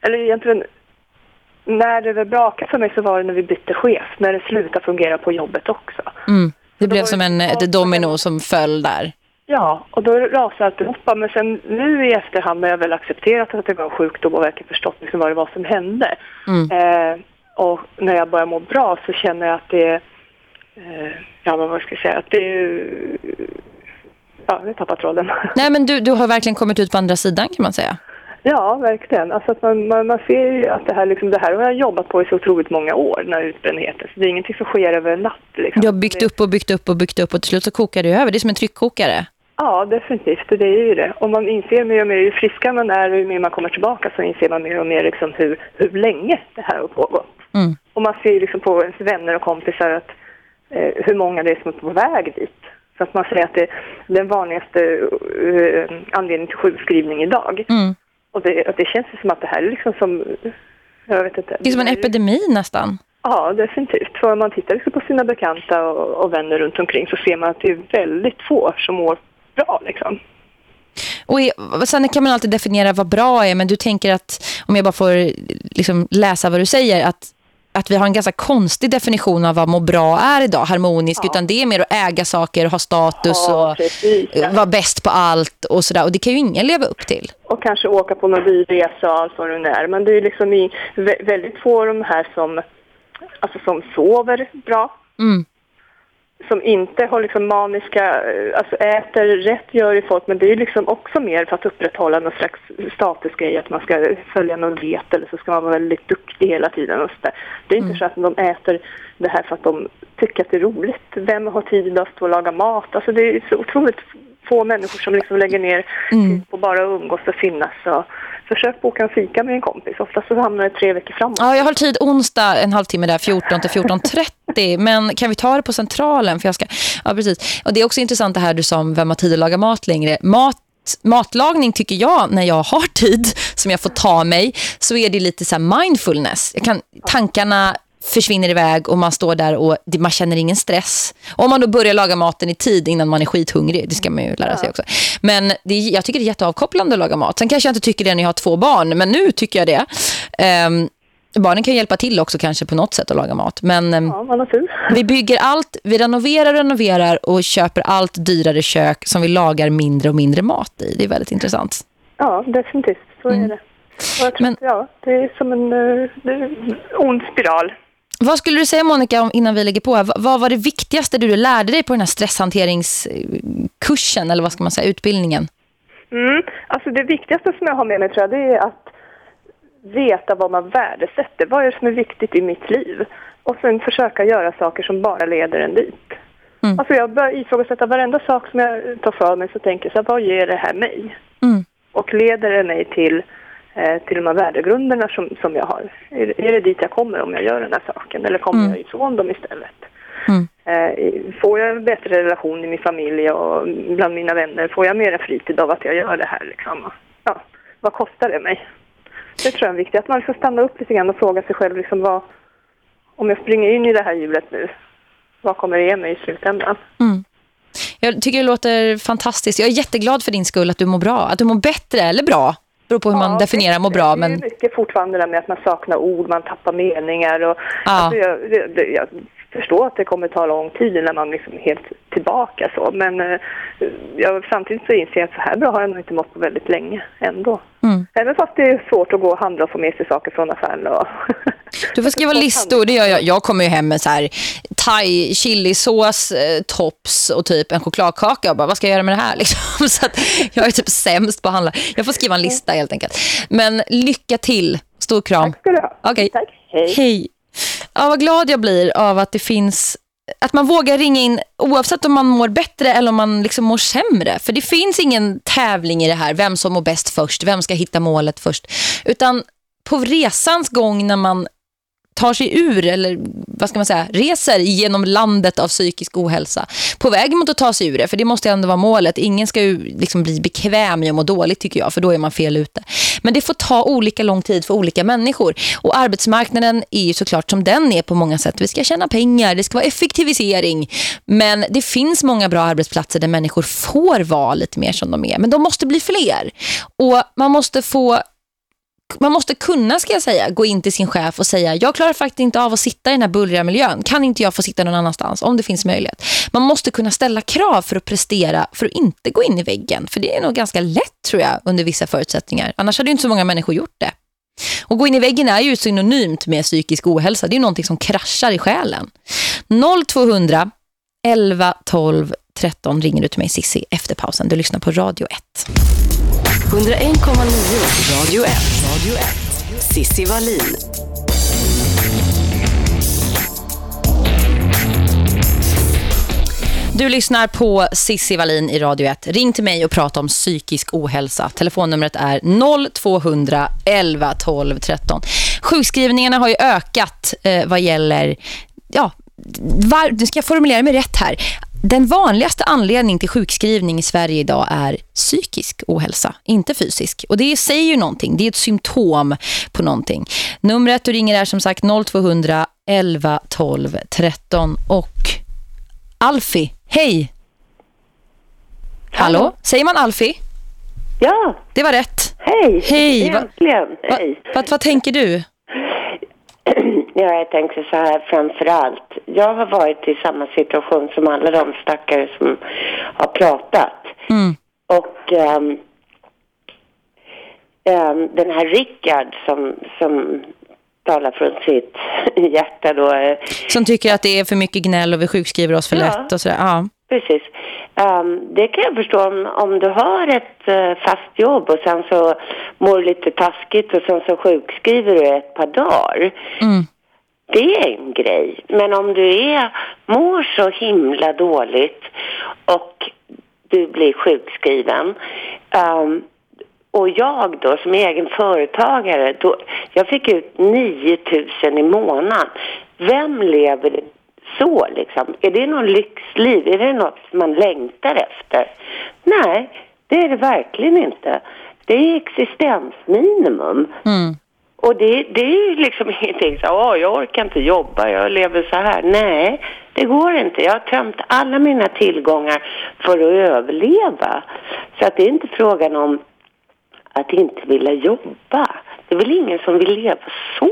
eller egentligen när det brakade för mig så var det när vi bytte chef, när det slutade fungera på jobbet också. Mm. Det blev som en ett domino som föll där. Ja, och då rasade alltihopa. Men sen nu i efterhand när jag väl accepterat att det var en sjukdom och verkligen förstått liksom vad det var som hände. Mm. Eh, och när jag börjar må bra så känner jag att det eh, ja vad ska jag säga, att det är ja, vi tappat tråden. Nej men du, du har verkligen kommit ut på andra sidan kan man säga. Ja, verkligen. Alltså att man, man, man ser ju att det här, liksom, det här har jag jobbat på i så otroligt många år, den här utbrändheten. Så det är ingenting som sker över en natt. Liksom. Du har byggt upp och byggt upp och byggt upp och till slut så kokar det över. Det är som en tryckkokare. Ja, definitivt. Det är ju det. Och man inser mer och mer, ju friskare man är och ju mer man kommer tillbaka så inser man mer och mer liksom hur, hur länge det här har pågått. Mm. Och man ser liksom på ens vänner och kompisar att, hur många det är som är på väg dit. Så att man säger att det är den vanligaste eh, anledningen till sjukskrivning idag. Mm. Och det, och det känns som att det här är liksom som, jag vet inte. Det är som en epidemi nästan. Ja, definitivt. För om man tittar liksom på sina bekanta och, och vänner runt omkring så ser man att det är väldigt få som mår bra liksom. Och i- sen kan man alltid definiera vad bra är, men du tänker att, om jag bara får liksom läsa vad du säger, att, att vi har en ganska konstig definition av vad må bra är idag, harmonisk, utan det är mer att äga saker och ha status Ja, och precis, ja. vara bäst på allt och sådär. Och det kan ju ingen leva upp till. och kanske åka på någon dyr resa och allt vad det är. Men det är liksom i, vä- väldigt få av de här som, alltså som sover bra, Mm. Som inte har liksom maniska, eh, alltså äter rätt gör ju folk, men det är ju liksom också mer för att upprätthålla någon slags statusgrej, att man ska följa någon diet eller så ska man vara väldigt duktig hela tiden och så där. Det är inte så att de äter det här för att de tycker att det är roligt. Vem har tid att stå och laga mat? Alltså det är så otroligt få människor som liksom lägger ner tid på bara att umgås och finnas. Och försök boka en fika med en kompis. Oftast så hamnar det tre veckor framåt. Ja, jag har tid onsdag en halvtimme där, 14 till 14.30. Men kan vi ta det på centralen? För jag ska... Ja, precis. Och det är också intressant det här du sa om vem har tid att laga mat längre. Mat matlagning tycker jag när jag har tid som jag får ta mig så är det lite så här mindfulness. Jag kan, tankarna försvinner iväg och man står där och man känner ingen stress. Om man då börjar laga maten i tid innan man är skithungrig, det ska man ju lära sig också. Men det, jag tycker det är jätteavkopplande att laga mat. Sen kanske jag inte tycker det när jag har två barn, men nu tycker jag det. Ehm, barnen kan hjälpa till också kanske på något sätt att laga mat. Men ehm, Ja, vi bygger allt, vi renoverar renoverar och köper allt dyrare kök som vi lagar mindre och mindre mat i. Det är väldigt intressant. Ja, definitivt. Så Mm. är det. Tror att, ja, det är som en en ond spiral. Vad skulle du säga Monica om, innan vi lägger på? här? Vad, var det viktigaste du lärde dig på den här stresshanteringskursen eller vad ska man säga, utbildningen? Mm. Alltså det viktigaste som jag har med mig tror jag, det är att veta vad man värdesätter. Vad är det som är viktigt i mitt liv? Och sen försöka göra saker som bara leder en dit. Alltså jag börjar ifrågasätta varenda sak som jag tar för mig så tänker jag så här, vad ger det här mig? Mm. Och leder det mig till, till de här värdegrunderna som, som jag har? Är, är det dit jag kommer om jag gör den här saken? Eller kommer Mm. jag ifrån dem istället? Mm. Eh, får jag en bättre relation i min familj och bland mina vänner? Får jag mera fritid av att jag gör det här? Liksom? Ja, vad kostar det mig? Det tror jag är viktigt, att man liksom stannar upp lite grann och frågar sig själv liksom vad, om jag springer in i det här hjulet nu, vad kommer det ge mig i slutändan? Mm. Jag tycker det låter fantastiskt. Jag är jätteglad för din skull att du mår bra. Att du mår bättre eller bra. Beror på hur man definierar må bra. Det är Men mycket fortfarande det med att man saknar ord, man tappar meningar. Och, Ja. alltså jag, jag förstår att det kommer ta lång tid innan man liksom är helt tillbaka. Så. Men eh, jag, samtidigt så inser jag att så här bra har jag nog inte mått på väldigt länge ändå. Mm. Även fast det är svårt att gå och handla och få med sig saker från affären. Och Du får skriva listor, det gör jag. Jag kommer ju hem med så här thai, chilisås, eh, tops och typ en chokladkaka och bara, vad ska jag göra med det här? Liksom. Så att jag är typ sämst på att handla. Jag får skriva en lista helt enkelt. Men lycka till. Stor kram. Tack ska du ha. Okej. Tack. Hej. Hej. Ja, vad glad jag blir av att det finns att man vågar ringa in oavsett om man mår bättre eller om man liksom mår sämre. För det finns ingen tävling i det här. Vem som mår bäst först, vem ska hitta målet först. Utan på resans gång när man tar sig ur eller vad ska man säga, reser genom landet av psykisk ohälsa. På väg mot att ta sig ur det, för det måste ändå vara målet. Ingen ska ju liksom bli bekväm i att må dåligt tycker jag, för då är man fel ute. Men det får ta olika lång tid för olika människor. Och arbetsmarknaden är ju såklart som den är på många sätt. Vi ska tjäna pengar, det ska vara effektivisering. Men det finns många bra arbetsplatser där människor får vara lite mer som de är. Men de måste bli fler. Och man måste få man måste kunna, ska jag säga, gå in till sin chef och säga jag klarar faktiskt inte av att sitta i den här bullriga miljön. Kan inte jag få sitta någon annanstans om det finns möjlighet? Man måste kunna ställa krav för att prestera, för att inte gå in i väggen. För det är nog ganska lätt, tror jag, under vissa förutsättningar. Annars hade ju inte så många människor gjort det. Och gå in i väggen är ju synonymt med psykisk ohälsa. Det är ju någonting som kraschar i själen. 0200 11 12 13 ringer du till mig Sissi efter pausen. Du lyssnar på Radio 1. 101,9 Radio 1. Radio 1. Sissi Wallin. Du lyssnar på Sissi Wallin i Radio 1. Ring till mig och prata om psykisk ohälsa. Telefonnumret är 0200 11 12 13. Sjukskrivningarna har ju ökat eh, vad gäller... Ja, var, nu ska jag formulera mig rätt här. Den vanligaste anledningen till sjukskrivning i Sverige idag är psykisk ohälsa, inte fysisk. Och det säger ju någonting, det är ett symptom på någonting. Numret du ringer är som sagt 0200 11 12 13 och Alfi, hej! Hallå? Säger man Alfi? Ja. Det var rätt. Hej. Hej. Äntligen. Va, Hej. va, vad tänker du? Ja, jag tänker så här framför allt. Jag har varit i samma situation som alla de stackare som har pratat. Mm. Och ehm, ehm, den här Rickard som, som talar från sitt hjärta då. eh, Som tycker att det är för mycket gnäll och vi sjukskriver oss för Ja. lätt och sådär. Ja. Precis. Ehm, det kan jag förstå om, om du har ett eh, fast jobb och sen så mår du lite taskigt och sen så sjukskriver du ett par dagar. Mm. Det är en grej. Men om du är, mår så himla dåligt och du blir sjukskriven. um, och jag då som egen företagare, då, jag fick ut 9000 i månaden. Vem lever så liksom? Är det någon lyxliv? Är det något man längtar efter? Nej, det är det verkligen inte. Det är existensminimum. Mm. Och det, det är ju liksom ingenting så ja jag orkar inte jobba, jag lever så här. Nej, det går inte. Jag har tömt alla mina tillgångar för att överleva. Så att det är inte frågan om att inte vilja jobba. Det är väl ingen som vill leva så.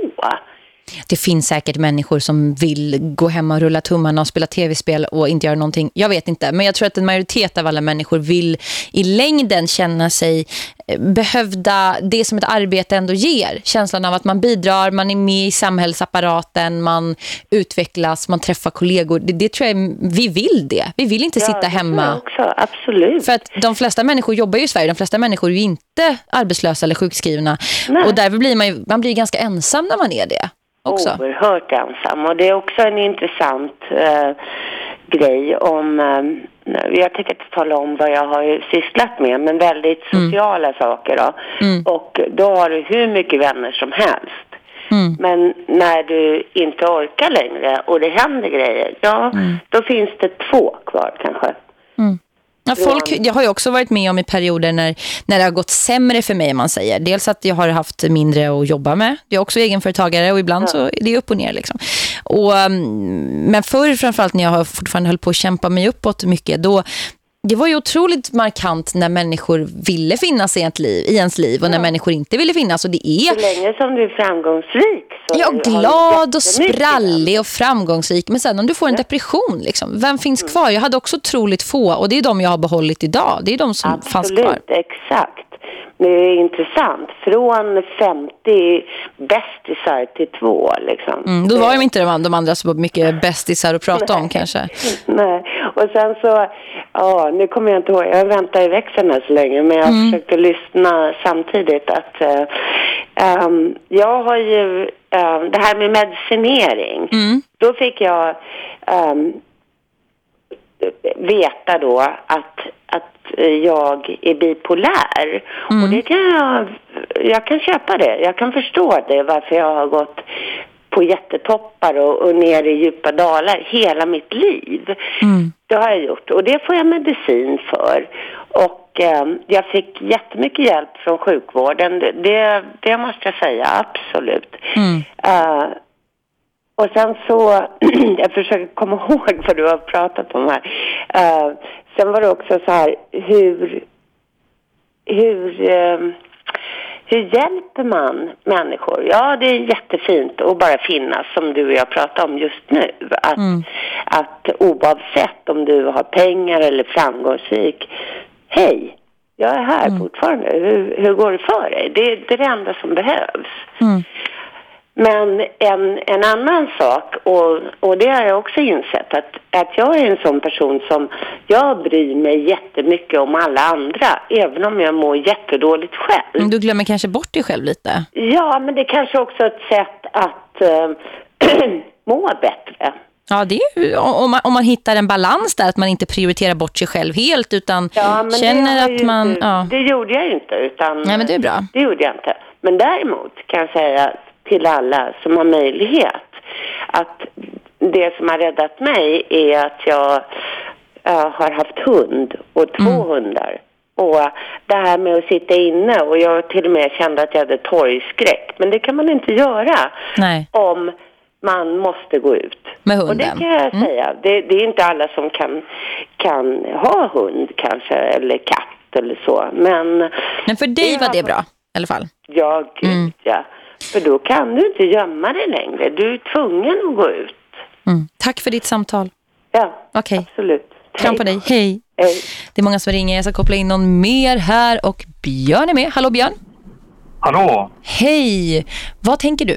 Det finns säkert människor som vill gå hemma och rulla tummarna och spela tv-spel och inte göra någonting. Jag vet inte, men jag tror att en majoritet av alla människor vill i längden känna sig eh, behövda det som ett arbete ändå ger. Känslan av att man bidrar, man är med i samhällsapparaten, man utvecklas, man träffar kollegor. Det, det tror jag, vi vill det. Vi vill inte Ja, sitta hemma. också, absolut. För att de flesta människor jobbar ju i Sverige. De flesta människor är ju inte arbetslösa eller sjukskrivna. Nej. Och därför blir man ju man blir ganska ensam när man är det. Också. Oerhört ensam. Och det är också en intressant eh, grej om... Eh, jag tänker inte tala om vad jag har sysslat med, men väldigt sociala saker. Då. Mm. Och då har du hur mycket vänner som helst. Mm. Men när du inte orkar längre och det händer grejer, ja, då finns det två kvar kanske. Ja, folk, jag har ju också varit med om i perioder när, när det har gått sämre för mig, man säger. Dels att jag har haft mindre att jobba med. Jag är också egenföretagare och ibland så är det upp och ner. Liksom. Och, um, men förr, framförallt när jag har fortfarande höll på att kämpa mig uppåt mycket, då, det var ju otroligt markant när människor ville finnas i, ett liv, i ens liv och när människor inte ville finnas. Och det är Så länge som du är framgångsrik så Ja, glad och sprallig och framgångsrik. Men sen om du får en depression, liksom, vem finns kvar? Jag hade också otroligt få och det är de jag har behållit idag. Det är de som fanns kvar. Absolut, exakt. Det är intressant. Från 50 bästisar till två liksom. Mm, då var ju inte de, de andra så mycket bästisar att prata om kanske. Nej, och sen så, ja, nu kommer jag inte ihåg, jag väntar i växeln här så länge, men jag Mm. försökte lyssna samtidigt att eh, ehm, jag har ju, eh, det här med medicinering, Mm. då fick jag ehm, veta då att, att jag är bipolär. Och det kan jag, jag kan köpa det. Jag kan förstå det, varför jag har gått på jättetoppar och, och ner i djupa dalar hela mitt liv. Det har jag gjort och det får jag medicin för. Och eh, jag fick jättemycket hjälp från sjukvården, det, det, måste jag säga, absolut. Eh, och sen så, jag försöker komma ihåg vad du har pratat om här. Eh, sen var det också så här, hur, hur, eh, hur hjälper man människor? Ja, det är jättefint att bara finnas som du och jag pratar om just nu. Att, att oavsett om du har pengar eller framgångsrik, hej, jag är här fortfarande. Hur, hur går det för dig? Det, det är det enda som behövs. Men en, en annan sak, och, och det har jag också insett, att, att jag är en sån person som, jag bryr mig jättemycket om alla andra, även om jag mår jättedåligt själv. Men Du glömmer kanske bort dig själv lite. Ja, men det är kanske också ett sätt att eh, må bättre. Ja, det är ju, om, man, om man hittar en balans där, att man inte prioriterar bort sig själv helt, utan Ja, känner att man... inte- Ja. Det gjorde jag inte. Utan, Nej, men det är bra. Det gjorde jag inte. Men däremot kan jag säga till alla som har möjlighet att det som har räddat mig är att jag eh, har haft hund och två Mm. hundar. Och det här med att sitta inne och jag till och med kände att jag hade torgskräck. Men det kan man inte göra Nej, om man måste gå ut. med Och det hunden. kan jag Mm. säga. Det, det är inte alla som kan, kan ha hund kanske, eller katt eller så. Men Men för dig var det bra, i alla fall. ja, gud Mm. ja. För då kan du inte gömma dig längre. Du är tvungen att gå ut. Mm. Tack för ditt samtal. Ja, Okej. absolut. Kram på dig. Hej. Hej. Det är många som ringer. Jag ska koppla in någon mer här. Och Björn är med. Hallå Björn. Hallå! Hej. Vad tänker du?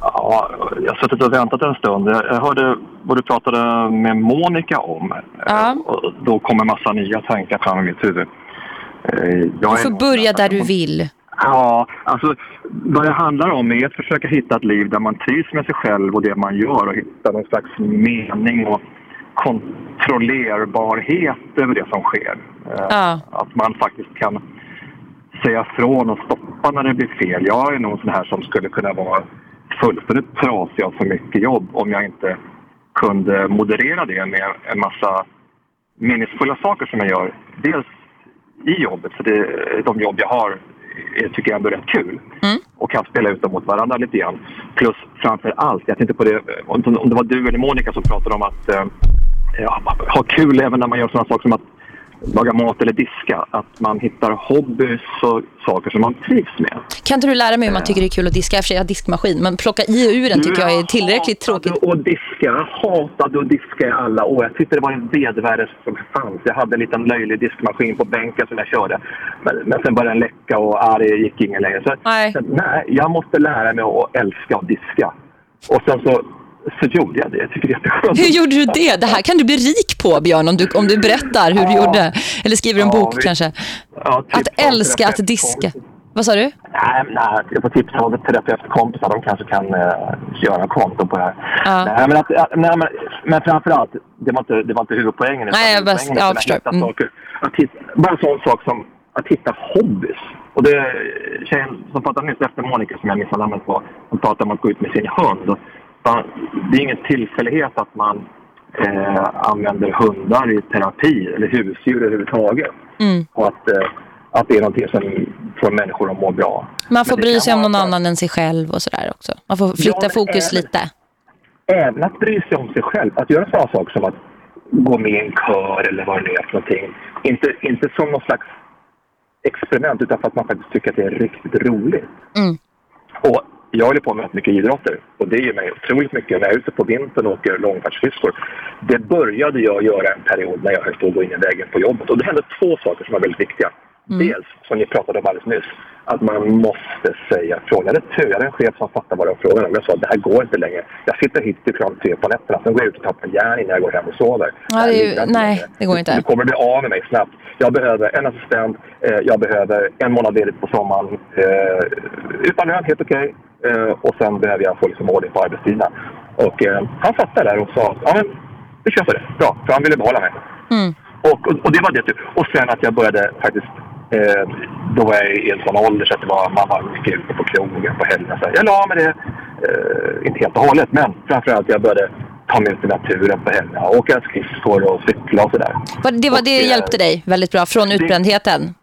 Ja, jag har suttit och väntat en stund. Jag hörde vad du pratade med Monica om. Ja. Och då kommer massa nya tankar fram i mitt huvud. Eh, Jag Du får börja där du vill. Ja, alltså vad det handlar om är att försöka hitta ett liv där man trivs med sig själv och det man gör och hitta någon slags mening och kontrollerbarhet över det som sker. Eh, Ja. Att man faktiskt kan säga från och stoppa när det blir fel. Jag är nog sån här som skulle kunna vara fullständigt trasig av för mycket jobb om jag inte kunde moderera det med en massa meningsfulla saker som jag gör. Dels i jobbet, för det, de jobb jag har är, tycker jag ändå är rätt kul och kan spela ut dem mot varandra lite grann. Plus framför allt, jag tänkte på det, om om det var du eller Monica som pratade om att eh, ja, ha kul även när man gör sådana saker som att laga mat eller diska. Att man hittar hobbys och saker som man trivs med. Kan inte du lära mig om man tycker det är kul att diska? För jag har diskmaskin, men plocka i och ur den tycker jag är tillräckligt tråkigt. Och diska, jag hatade att diska i alla år. Jag tyckte det var en vedvärde som fanns. Jag hade en liten löjlig diskmaskin på bänken som jag körde. Men, men sen började den läcka och ah, det gick ingen längre. Så, Nej. så, nej, jag måste lära mig att älska att diska. Och sen så, så gjorde jag det. Jag tycker det är jätteskönt. Hur gjorde du det? Det här kan du bli rik på, Björn, om du, om du berättar hur du Ja. gjorde. Eller skriver en bok vi- kanske. Ja, tips Att älska att diska. Vad sa du? Nej, nej, jag får tipsa av terapeutkompisar. De kanske kan uh, göra en konto på det här. Ja. Nej, men, att, nej, men, men framförallt, det var inte, det var inte huvudpoängen. Nej, jag är jag att förstår. hitta Mm. Saker, att hitta, bara en sån sak som att hitta hobbys. Och det tjejen som pratade nyss efter Monica, som jag missade namnet på, hon pratade om att gå ut med sin hund. Fan, det är ingen tillfällighet att man eh, använder hundar i terapi, eller husdjur överhuvudtaget. Mm. Och att, eh, att det är någonting som får människor att må bra. Man får bry sig om någon annan än sig själv och sådär också. Man får flytta Ja, fokus även- lite. Även att bry sig om sig själv. Att göra sådana saker som att gå med i en kör eller vad det nu är för någonting. Inte, inte som någon slags experiment utan för att man faktiskt tycker att det är riktigt roligt. Mm. Och jag håller på med rätt mycket idrotter och det ger mig otroligt mycket. När jag är ute på vintern och åker långfärdsskridskor. Det började jag göra en period när jag höll på att gå in i vägen på jobbet. Och det hände två saker som var väldigt viktiga. Dels, som ni pratade om alldeles nyss, att man måste säga från. Jag hade tur, jag hade en chef som fattade vad det var frågan om. Jag sa att det här går inte längre. Jag sitter hit till klockan tre på nätterna, sen går jag ut och tar på järn innan jag går hem och sover. Ja, det ju, nej, det går inte. Du kommer bli av med mig snabbt. Jag behöver en assistent, eh, jag behöver en månad ledigt på sommaren. Eh, utan lön, helt okej. Och sen behöver jag få liksom ordning på arbetstiderna. Och eh, han fattade där och sa, ja men vi kör på det. Bra, för han ville behålla mig. Mm. Och, och, och det var det. Och sen att jag började faktiskt, eh, då var jag i en sån ålder så att det var, man var mycket ute på krogen på helgerna. Jag la med det, eh, inte helt och hållet, men framförallt jag började ta mig ut i naturen på helgerna. Åka skridskor och cykla och sådär. Det, var, det Och, eh, hjälpte dig väldigt bra från utbrändheten.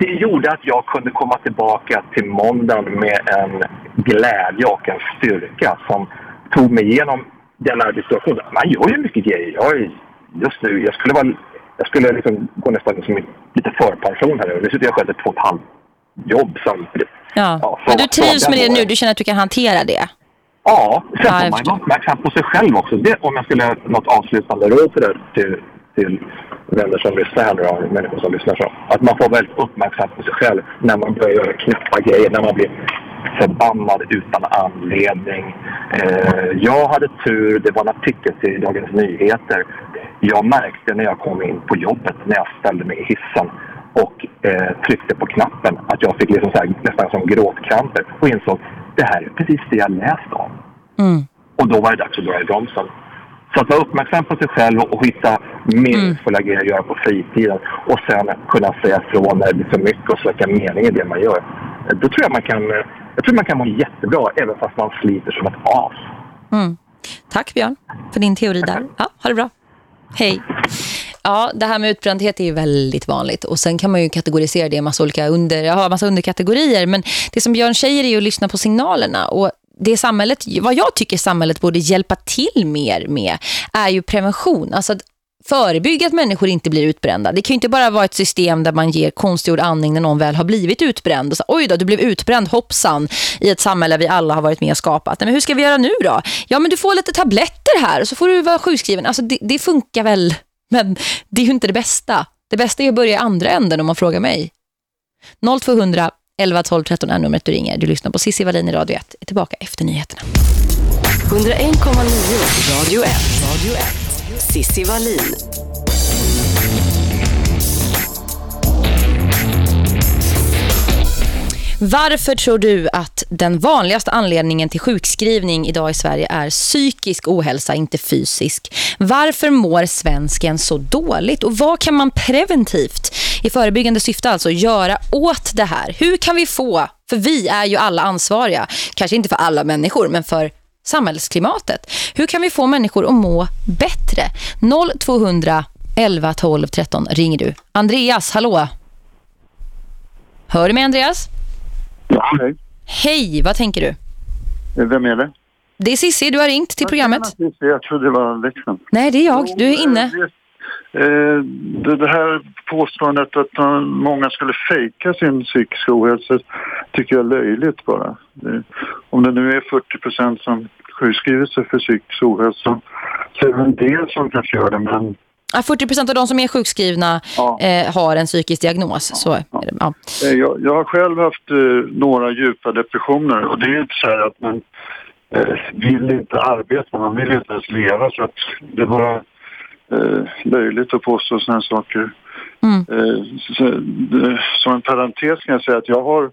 Det gjorde att jag kunde komma tillbaka till måndagen med en glädje och en styrka som tog mig igenom den arbetssituationen. Man gör ju mycket grejer. Jag är, just nu, jag skulle, vara, jag skulle liksom gå nästan som lite förpension här nu. Nu sitter jag och sköter två och ett halvt jobb samtidigt. Ja. Ja, Men du trivs med det nu? Du känner att du kan hantera det? Ja, sen får man vara uppmärksam på sig själv också. Det, om jag skulle något avslutande råd till, till vänner som lyssnar här nu då, människor som lyssnar så. Att man får vara väldigt uppmärksam på sig själv när man börjar göra knäppa grejer, när man blir förbannad utan anledning. Eh, jag hade tur, det var en artikel till Dagens Nyheter. Jag märkte när jag kom in på jobbet, när jag ställde mig i hissen och eh, tryckte på knappen, att jag fick liksom så här, nästan som gråtkramper och insåg det här är precis det jag läst om. Mm. Och då var det dags att dra i bromsen. Så att vara uppmärksam på sig själv och hitta meningsfulla grejer att göra på fritiden och sen kunna säga ifrån när det blir för mycket och söka mening i det man gör. Då tror jag man kan, jag tror man kan må jättebra även fast man sliter som ett as. Mm. Tack Björn för din teori där. Ja, ha det bra. Hej. Ja, det här med utbrändhet är ju väldigt vanligt. Och sen kan man ju kategorisera det i massa olika under, jag har massa underkategorier. Men det som Björn säger är ju att lyssna på signalerna. Och det samhället, vad jag tycker samhället borde hjälpa till mer med är ju prevention. Alltså att förebygga att människor inte blir utbrända. Det kan ju inte bara vara ett system där man ger konstgjord andning när någon väl har blivit utbränd. Och så, Oj då, du blev utbränd, hoppsan, i ett samhälle vi alla har varit med och skapat. Men hur ska vi göra nu då? Ja, men du får lite tabletter här och så får du vara sjukskriven. Alltså det, det funkar väl, men det är ju inte det bästa. Det bästa är att börja i andra änden om man frågar mig. 0200 11 12 13 är numret du ringer. Du lyssnar på Sissi Wallin i Radio 1. Är tillbaka efter nyheterna. 101,9 Radio 1. Radio 1. Sissi Wallin. Varför tror du att den vanligaste anledningen till sjukskrivning idag i Sverige är psykisk ohälsa, inte fysisk? Varför mår svensken så dåligt? Och vad kan man preventivt, i förebyggande syfte alltså, göra åt det här? Hur kan vi få, för vi är ju alla ansvariga, kanske inte för alla människor, men för samhällsklimatet. Hur kan vi få människor att må bättre? 0200 11 12 13 ringer du. Andreas, hallå. Hör du mig Andreas? Ja, hej. Hej, vad tänker du? Vem är det? Det är Sissi, du har ringt till programmet. Jag trodde det var Leksand. Nej, det är jag. Du är inne. Eh, det, det här påståendet att många skulle fejka sin psykiska ohälsa tycker jag är löjligt bara. Om det nu är 40 procent som sjukskriver sig för psykisk ohälsa så är det en del som kanske gör det men 40 procent av de som är sjukskrivna ja. eh, har en psykisk diagnos. Ja, så ja. Eh, jag, jag, har själv haft eh, några djupa depressioner och det är inte så här att man eh, vill inte arbeta, man vill inte ens leva så att det var eh, löjligt att påstå sådana saker. Mm. Eh, så, eh, som en parentes kan jag säga att jag har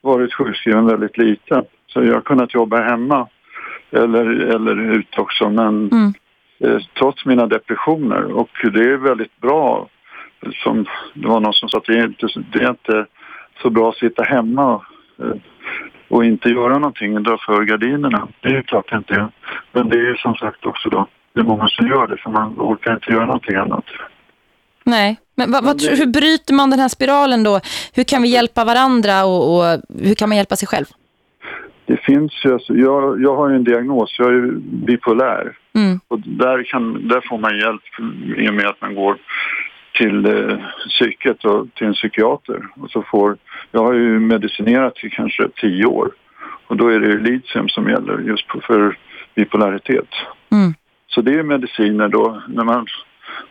varit sjukskriven väldigt lite. Så jag har kunnat jobba hemma eller, eller ute också. Men mm. Eh, trots mina depressioner och det är väldigt bra. Som, det var någon som sa att det är inte, det är inte så bra att sitta hemma eh, och inte göra någonting, dra för gardinerna. Det är ju klart inte Men det är ju som sagt också då det är många som gör det för man orkar inte göra någonting annat. Nej, men vad, vad, hur bryter man den här spiralen då? Hur kan vi hjälpa varandra och, och hur kan man hjälpa sig själv? Det finns ju, alltså, jag, jag har ju en diagnos, jag är bipolär. Mm. Och där, kan, där får man hjälp i och med att man går till eh, psyket och till en psykiater. Och så får, jag har ju medicinerat i kanske tio år. Och då är det litium som gäller just för bipolaritet. Mm. Så det är mediciner då. När man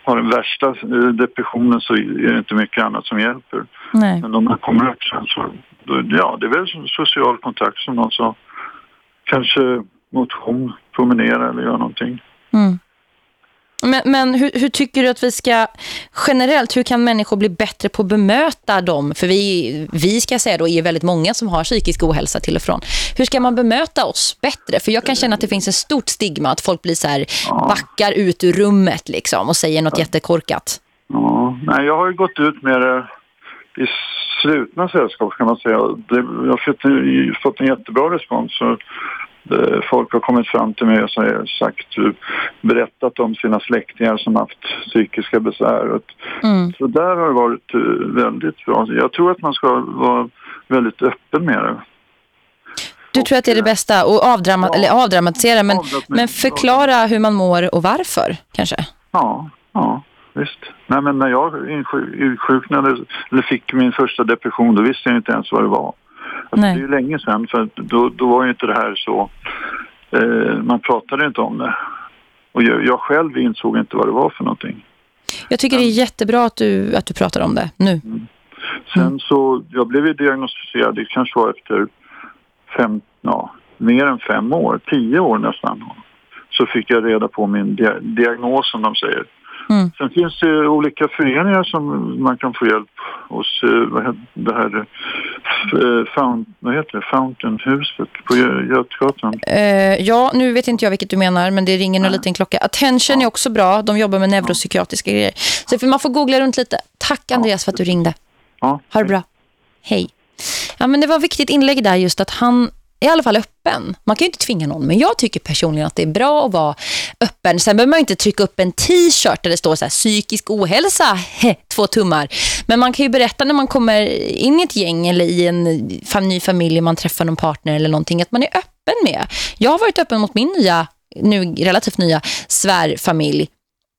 har den värsta depressionen så är det inte mycket annat som hjälper. Nej. Men om man kommer upp sen så, då, ja det är väl social kontakt som någon sa. Kanske motion, promenera eller göra någonting. Mm. Men, men hur, hur, tycker du att vi ska generellt, hur kan människor bli bättre på att bemöta dem? För vi, vi ska säga då är väldigt många som har psykisk ohälsa till och från. Hur ska man bemöta oss bättre? För jag kan känna att det finns en stort stigma att folk blir så här, backar ut ur rummet liksom och säger något jättekorkat. Ja, nej, jag har ju gått ut med det i slutna sällskap kan man säga. Det, jag har fått, en jättebra respons. Så folk har kommit fram till mig och sagt, berättat om sina släktingar som haft psykiska besvär. Mm. Så där har det varit eh, väldigt bra. Jag tror att man ska vara väldigt öppen med det. Du tror att det är det bästa och avdramat ja. eller avdramatisera men, men förklara hur man mår och varför kanske? Ja, ja visst. Nej, men när jag insjuknade eller fick min första depression då visste jag inte ens vad det var. Alltså, det är ju länge sedan för då, då var ju inte det här så... Eh, man pratade inte om det. Och jag, jag, själv insåg inte vad det var för någonting. Jag tycker det är jättebra att du, att du pratar om det nu. Mm. Sen mm. så, jag blev ju diagnostiserad, det kanske var efter fem, ja, mer än fem år, tio år nästan. Så fick jag reda på min dia diagnos som de säger. Mm. Sen finns det olika föreningar som man kan få hjälp hos. eh, Vad heter det här? eh, Fountain, vad heter det? Fountainhuset på Gö- Götgatan. Eh, ja, nu vet inte jag vilket du menar, men det ringer en liten klocka. Attention är också bra. De jobbar med neuropsykiatriska grejer. Så för man får googla runt lite. Tack Andreas för att du ringde. Ja. Ha det bra. Hej. Ja, men det var ett viktigt inlägg där just att han i alla fall öppen. Man kan ju inte tvinga någon, men jag tycker personligen att det är bra att vara öppen. Sen behöver man ju inte trycka upp en t-shirt där det står så här psykisk ohälsa, he, två tummar. Men man kan ju berätta när man kommer in i ett gäng eller i en fam- ny familj, man träffar någon partner eller någonting, att man är öppen med. Jag har varit öppen mot min nya, nu relativt nya svärfamilj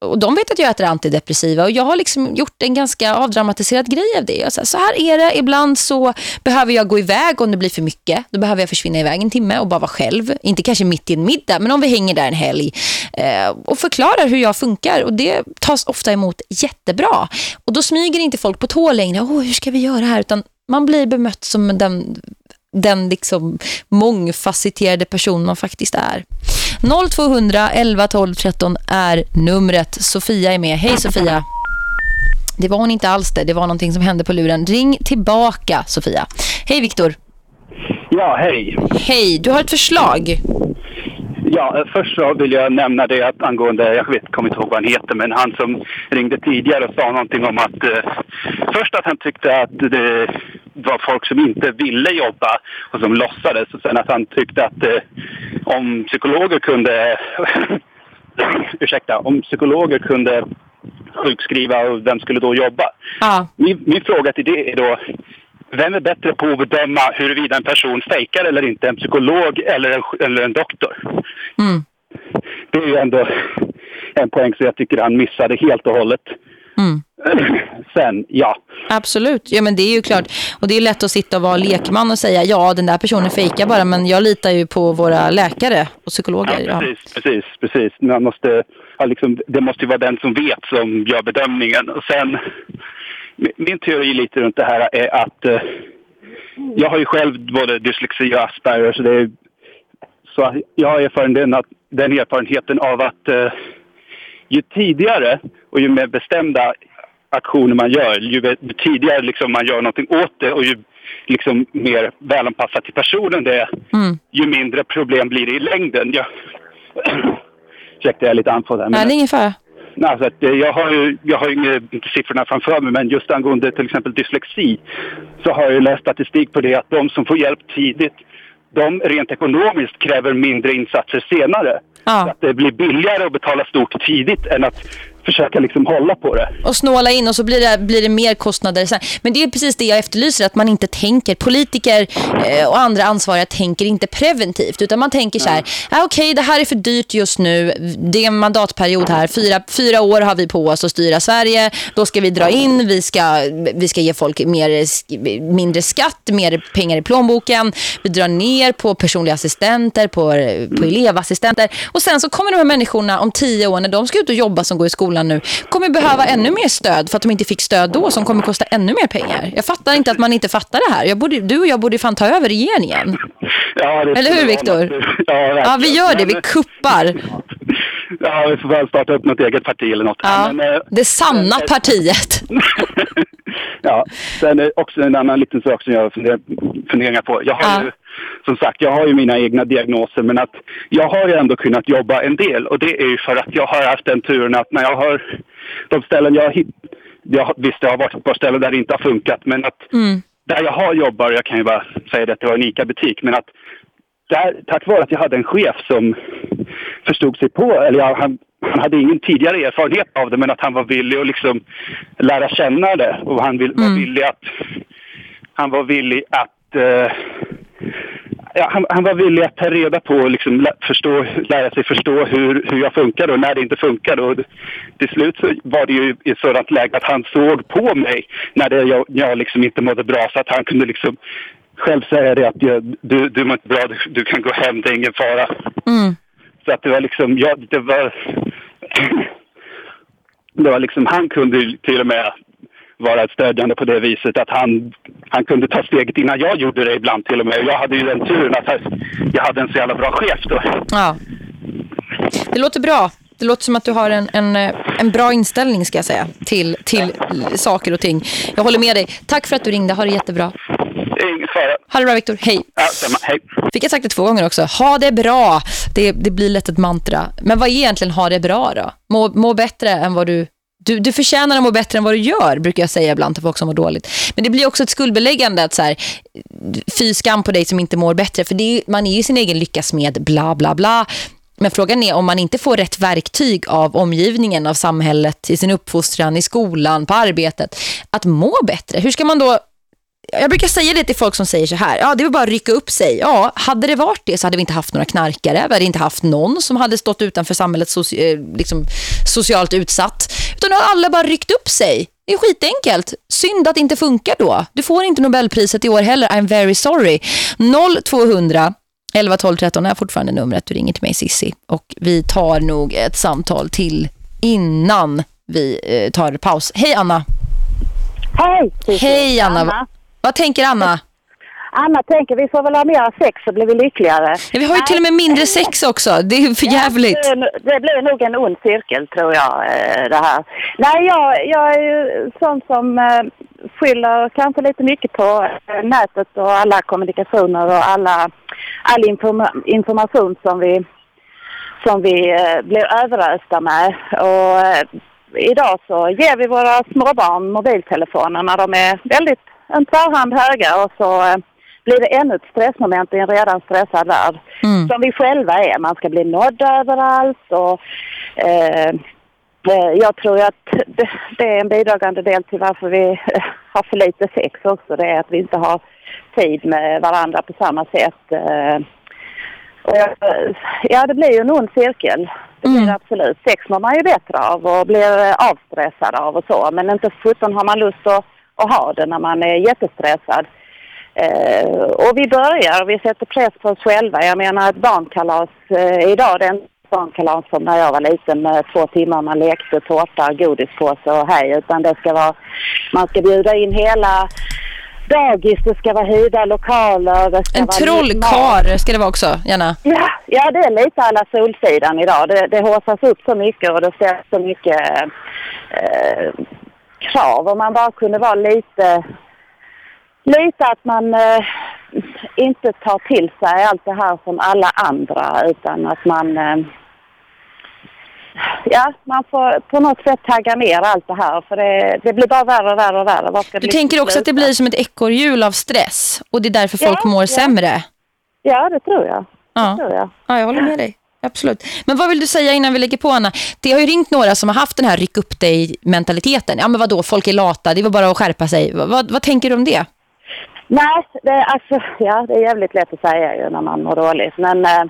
och de vet att jag äter antidepressiva och jag har liksom gjort en ganska avdramatiserad grej av det. Jag så här är det, ibland så behöver jag gå iväg om det blir för mycket. Då behöver jag försvinna iväg en timme och bara vara själv. Inte kanske mitt i en middag, men om vi hänger där en helg. Eh, och förklarar hur jag funkar och det tas ofta emot jättebra. Och då smyger inte folk på tå längre. Åh, hur ska vi göra här? Utan man blir bemött som den den liksom mångfacetterade person man faktiskt är. 0200 11 12 13 är numret. Sofia är med. Hej Sofia. Det var hon inte alls det. Det var någonting som hände på luren. Ring tillbaka Sofia. Hej Viktor. Ja, hej. Hej, du har ett förslag. Ja, först så vill jag nämna det att angående, jag vet, kommer inte ihåg vad han heter, men han som ringde tidigare och sa någonting om att eh, först att han tyckte att det var folk som inte ville jobba och som låtsades och sen att han tyckte att eh, om psykologer kunde ursäkta, om psykologer kunde sjukskriva och vem skulle då jobba? Ja. Min, min fråga till det är då, vem är bättre på att bedöma huruvida en person fejkar eller inte? En psykolog eller en, eller en doktor? Mm. Det är ju ändå en poäng som jag tycker han missade helt och hållet. Mm. Sen, ja. Absolut. Ja, men det är ju klart. Och det är lätt att sitta och vara lekman och säga ja, den där personen fejkar bara, men jag litar ju på våra läkare och psykologer. Ja, Precis, precis, precis. Man måste, ja, liksom, det måste ju vara den som vet som gör bedömningen. Och sen, min- teori lite runt det här är att eh, jag har ju själv både dyslexi och Asperger, så det är så jag har erfarenheten, att, den erfarenheten av att eh, ju tidigare och ju mer bestämda aktioner man gör, ju, ju tidigare liksom man gör någonting åt det och ju liksom mer välanpassat till personen det är, Mm. ju mindre problem blir det i längden. Jag, ursäkta, jag är lite andfådd här. Nej, det är ingen fara. Nej, alltså att, eh, jag har ju jag har inga, siffrorna framför mig, men just angående till exempel dyslexi så har jag läst statistik på det att de som får hjälp tidigt, de rent ekonomiskt kräver mindre insatser senare. Så att det blir billigare att betala stort tidigt än att försöka liksom hålla på det. och snåla in och så blir det, blir det mer kostnader sen. Men det är precis det jag efterlyser, att man inte tänker, politiker eh, och andra ansvariga tänker inte preventivt, utan man tänker så här, ah, okej det här är för dyrt just nu, det är en mandatperiod här, fyra, fyra år har vi på oss att styra Sverige, då ska vi dra in, vi ska, vi ska ge folk mer, mindre skatt, mer pengar i plånboken, vi drar ner på personliga assistenter, på, på elevassistenter, och sen så kommer de här människorna om tio år när de ska ut och jobba som går i skolan nu, kommer behöva ännu mer stöd för att de inte fick stöd då som kommer kosta ännu mer pengar. Jag fattar inte att man inte fattar det här. Borde, du och jag borde fan ta över regeringen. Ja, Eller hur, Viktor? Ja. Ja, vi gör det. Vi kuppar. Ja, vi får väl starta upp något eget parti eller något. Ja, Men, eh, det sanna partiet. Ja, sen är också en annan liten sak som jag funder, funderingar på. Jag har ju, som sagt, jag har ju mina egna diagnoser men att jag har ju ändå kunnat jobba en del och det är ju för att jag har haft den turen att när jag har de ställen jag har hitt, jag, har- visst det har varit ett par ställen där det inte har funkat men att Mm. där jag har jobbat, jag kan ju bara säga det att det var en ICA-butik, men att där, tack vare att jag hade en chef som förstod sig på, eller ja, han, han hade ingen tidigare erfarenhet av det, men att han var villig att liksom lära känna det och han vill, var villig att han var villig att eh, ja, han, han var villig att ta reda på och liksom förstå, lära sig förstå hur, hur jag funkar och när det inte funkar. Och till slut så var det ju i ett sådant läge att han såg på mig när det, jag, jag liksom inte mådde bra så att han kunde liksom själv säga det att jag, du, du mår inte bra, du, du kan gå hem, det är ingen fara. Mm. Så att det var liksom, ja, det var det var liksom, han kunde till och med vara stödjande på det viset att han, han kunde ta steget innan jag gjorde det ibland till och med. Jag hade ju den turen att jag hade en så jävla bra chef då. Ja. Det låter bra. Det låter som att du har en, en, en bra inställning ska jag säga till, till saker och ting. Jag håller med dig. Tack för att du ringde. Ha det jättebra. Fara. Ha det bra Viktor. Hej. Ja. Hej. Fick jag sagt det två gånger också. Ha det bra. Det, det blir lätt ett mantra. Men vad är egentligen ha det bra då? Må, må bättre än vad du du, du förtjänar att må bättre än vad du gör, brukar jag säga ibland till folk som mår dåligt. Men det blir också ett skuldbeläggande att så här, fy skam på dig som inte mår bättre. För är, man är ju sin egen lyckas med bla bla bla. Men frågan är om man inte får rätt verktyg av omgivningen, av samhället, i sin uppfostran, i skolan, på arbetet, att må bättre. Hur ska man då jag brukar säga det till folk som säger så här. Ja, det är bara att rycka upp sig. Ja, hade det varit det så hade vi inte haft några knarkare. Vi hade inte haft någon som hade stått utanför samhället soci eh, liksom, socialt utsatt. Utan alla bara ryckt upp sig. Det är skitenkelt. Synd att det inte funkar då. Du får inte Nobelpriset i år heller. I'm very sorry. 0200 11 12 13 är fortfarande numret. Du ringer till mig Sissi. Och vi tar nog ett samtal till innan vi eh, tar paus. Hej Anna. Hej. Hej Anna. Anna. Vad tänker Anna? Anna tänker vi får väl ha mer sex så blir vi lyckligare. Ja, vi har ju till och med mindre sex också. Det är för jävligt. Ja, det, det blir nog en ond cirkel tror jag eh, det här. Nej, jag, jag är ju sån som eh, skyller kanske lite mycket på eh, nätet och alla kommunikationer och alla, all informa information som vi, som vi blir överösta med. Och idag så ger vi våra småbarn mobiltelefoner när de är väldigt en tvärhand höga och så eh, blir det ännu ett stressmoment i en redan stressad värld. Mm. Som vi själva är. Man ska bli nådd överallt och eh, eh jag tror att det, är en bidragande del till varför vi eh, har för lite sex också. Det är att vi inte har tid med varandra på samma sätt. Ja, det blir ju en ond cirkel. Det blir mm. absolut. Sex mår man ju bättre av och blir avstressad av och så. Men inte sjutton har man lust att att ha det när man är jättestressad. Eh, och vi börjar, vi sätter press på oss själva. Jag menar ett barnkalas eh, idag, det är en barnkalas som när jag var liten med två timmar man lekte, tårta, godispåse och hej. Utan det ska vara, man ska bjuda in hela dagis, det ska vara hyrda lokaler. Det ska en trollkar ska det vara också, gärna. Ja, ja, det är lite alla Solsidan idag. Det, det håsas upp så mycket och det ställs så mycket eh, krav. Om man bara kunde vara lite, lite att man eh, inte tar till sig allt det här som alla andra utan att man eh, ja, man får på något sätt tagga ner allt det här för det, det blir bara värre och värre och värre. Du tänker också sluta? att det blir som ett ekorrhjul av stress och det är därför folk ja, mår ja. sämre? Ja, det tror jag. Ja. Det tror jag. ja, jag håller med dig. Absolut. Men vad vill du säga innan vi lägger på Anna? Det har ju ringt några som har haft den här ryck upp dig mentaliteten. Ja men vad då? folk är lata, det var bara att skärpa sig. Vad, vad tänker du om det? Nej, det, alltså, ja, det är jävligt lätt att säga ju när man mår dåligt. Men eh,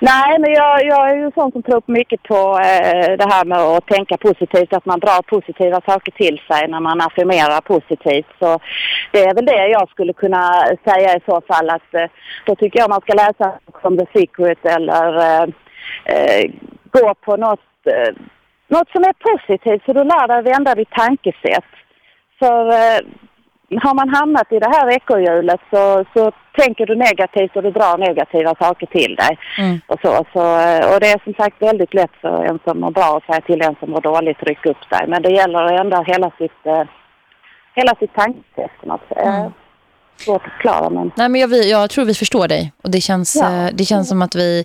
nej, men jag, jag är ju sån som tror mycket på eh, det här med att tänka positivt. Att man drar positiva saker till sig när man affirmerar positivt. Så det är väl det jag skulle kunna säga i så fall. att eh, Då tycker jag man ska läsa om The Secret eller eh, eh, gå på något, eh, något som är positivt så du lär dig vända ditt tankesätt. För eh, har man hamnat i det här ekorrhjulet så, så tänker du negativt och du drar negativa saker till dig. Mm. Och, så, så, och det är som sagt väldigt lätt för en som mår bra att säga till en som mår dåligt rycka upp sig. Men det gäller att ändra hela sitt, eh, hela sitt tankesätt på något. Mm. Svårt att förklara men... Nej men jag, jag tror vi förstår dig och det känns, ja. det känns som att vi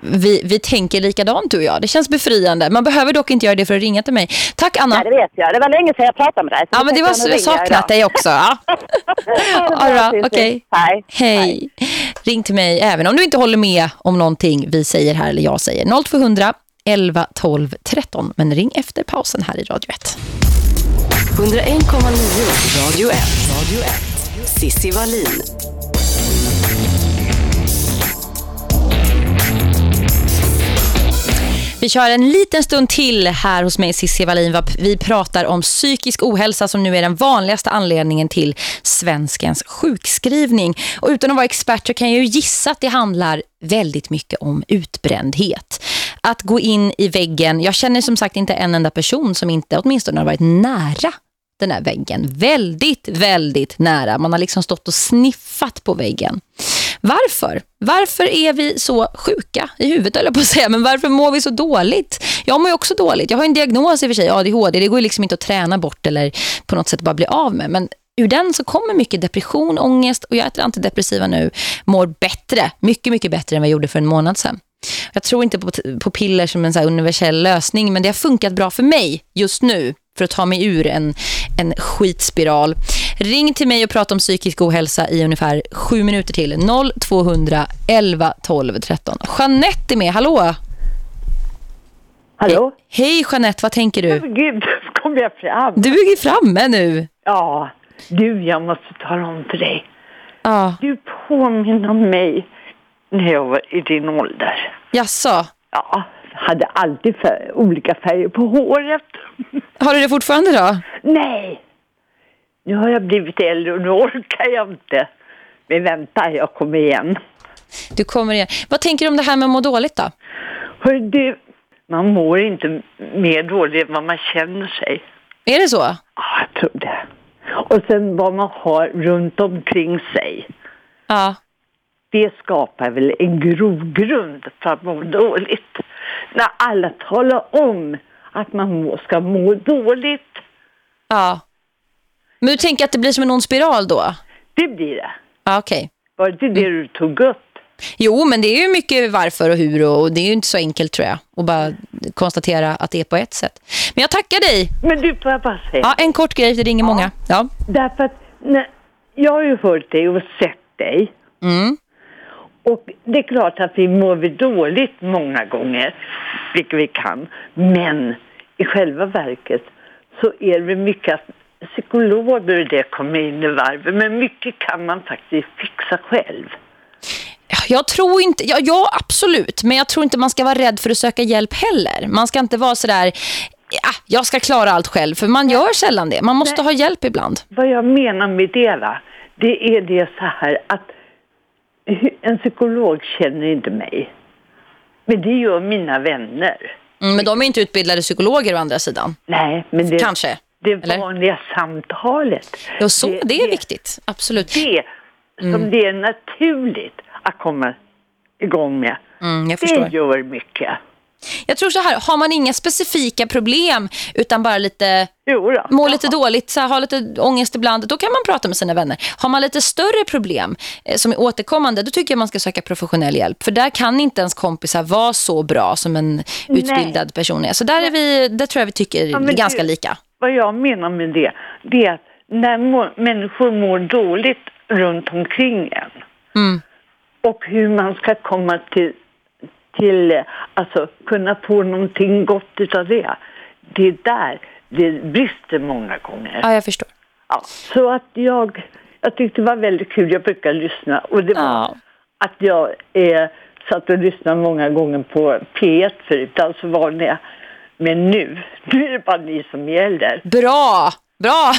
vi, vi tänker likadant du och jag. Det känns befriande. Man behöver dock inte göra det för att ringa till mig. Tack Anna. Ja, det vet jag. Det var länge sedan jag pratade med dig. Ja, men det var så saknat dig också. Ja. All okej. Okay. Hej. Hej. Ring till mig även om du inte håller med om någonting vi säger här eller jag säger. 0200 11 12 13. Men ring efter pausen här i Radio 1. 101,9 Radio 1. Radio 1. Sissi Wallin. Vi kör en liten stund till här hos mig Cissi Wallin. Vi pratar om psykisk ohälsa som nu är den vanligaste anledningen till svenskens sjukskrivning. Och utan att vara expert så kan jag ju gissa att det handlar väldigt mycket om utbrändhet. Att gå in i väggen. Jag känner som sagt inte en enda person som inte åtminstone har varit nära den här väggen. Väldigt, väldigt nära. Man har liksom stått och sniffat på väggen. Varför? Varför är vi så sjuka i huvudet eller på att säga, men varför mår vi så dåligt? Jag mår ju också dåligt. Jag har en diagnos i och för sig, ADHD. Det går ju liksom inte att träna bort eller på något sätt bara bli av med. Men ur den så kommer mycket depression, ångest och jag äter antidepressiva nu. Mår bättre, mycket mycket bättre än vad jag gjorde för en månad sedan. Jag tror inte på, på piller som en så universell lösning men det har funkat bra för mig just nu för att ta mig ur en, en skitspiral. Ring till mig och prata om psykisk ohälsa i ungefär sju minuter till. 0200 11 12 13. Jeanette är med, hallå! Hallå? Hej, hej Jeanette, vad tänker du? Men Gud, kom jag fram? Du är framme nu. Ja, du, jag måste tala om för dig. Ja. Du påminner om mig när jag var i din ålder. Jaså? Ja, hade alltid olika färger på håret. Har du det fortfarande då? Nej, nu har jag blivit äldre och nu orkar jag inte. Men vänta, jag kommer igen. Du kommer igen. Vad tänker du om det här med att må dåligt då? Hör du, man mår inte mer dåligt än vad man känner sig. Är det så? Ja, jag tror det. Och sen vad man har runt omkring sig. Ja. Det skapar väl en grogrund för att må dåligt. När alla talar om att man må, ska må dåligt. Ja. Men du tänker att det blir som en ond spiral då? Det blir det. Ja, okej. Var det det du tog upp? Jo, men det är ju mycket varför och hur och det är ju inte så enkelt tror jag. att bara konstatera att det är på ett sätt. Men jag tackar dig. Men du, får jag bara säga? Ja, en kort grej, det ringer många. Ja. Därför att när, jag har ju hört dig och sett dig. Mm. Och det är klart att vi mår vi dåligt många gånger, vilket vi kan. Men i själva verket så är det mycket att psykologer och det kommer in i varvet. Men mycket kan man faktiskt fixa själv. Jag tror inte, ja, ja absolut, men jag tror inte man ska vara rädd för att söka hjälp heller. Man ska inte vara sådär, ja, jag ska klara allt själv, för man gör sällan det. Man måste ha hjälp ibland. Vad jag menar med det va, det är det så här att en psykolog känner inte mig. Men det gör mina vänner. Mm, men de är inte utbildade psykologer å andra sidan. Nej, men det, Kanske. Det vanliga samtalet. Ja, så, det, är viktigt. Absolut. Det som Mm. det är naturligt att komma igång med. Mm, det gör mycket. Jag tror så här, har man inga specifika problem utan bara lite jo då. må lite dåligt, så här, har lite ångest ibland, då kan man prata med sina vänner. Har man lite större problem eh, som är återkommande, då tycker jag man ska söka professionell hjälp. För där kan inte ens kompisar vara så bra som en utbildad person är. Så där, är vi, där tror jag vi tycker Ja, ganska det- lika. Vad jag menar med det, det är att när må, människor mår dåligt runt omkring en Mm. och hur man ska komma till, till alltså kunna få någonting gott utav det. Det är där det brister många gånger. Ja, jag förstår. Ja, så att jag, jag tyckte det var väldigt kul, jag brukar lyssna och det var att jag eh, satt och lyssnade många gånger på P1 förut, alltså vanliga. Men nu, nu är det bara ni som gäller. Bra, bra,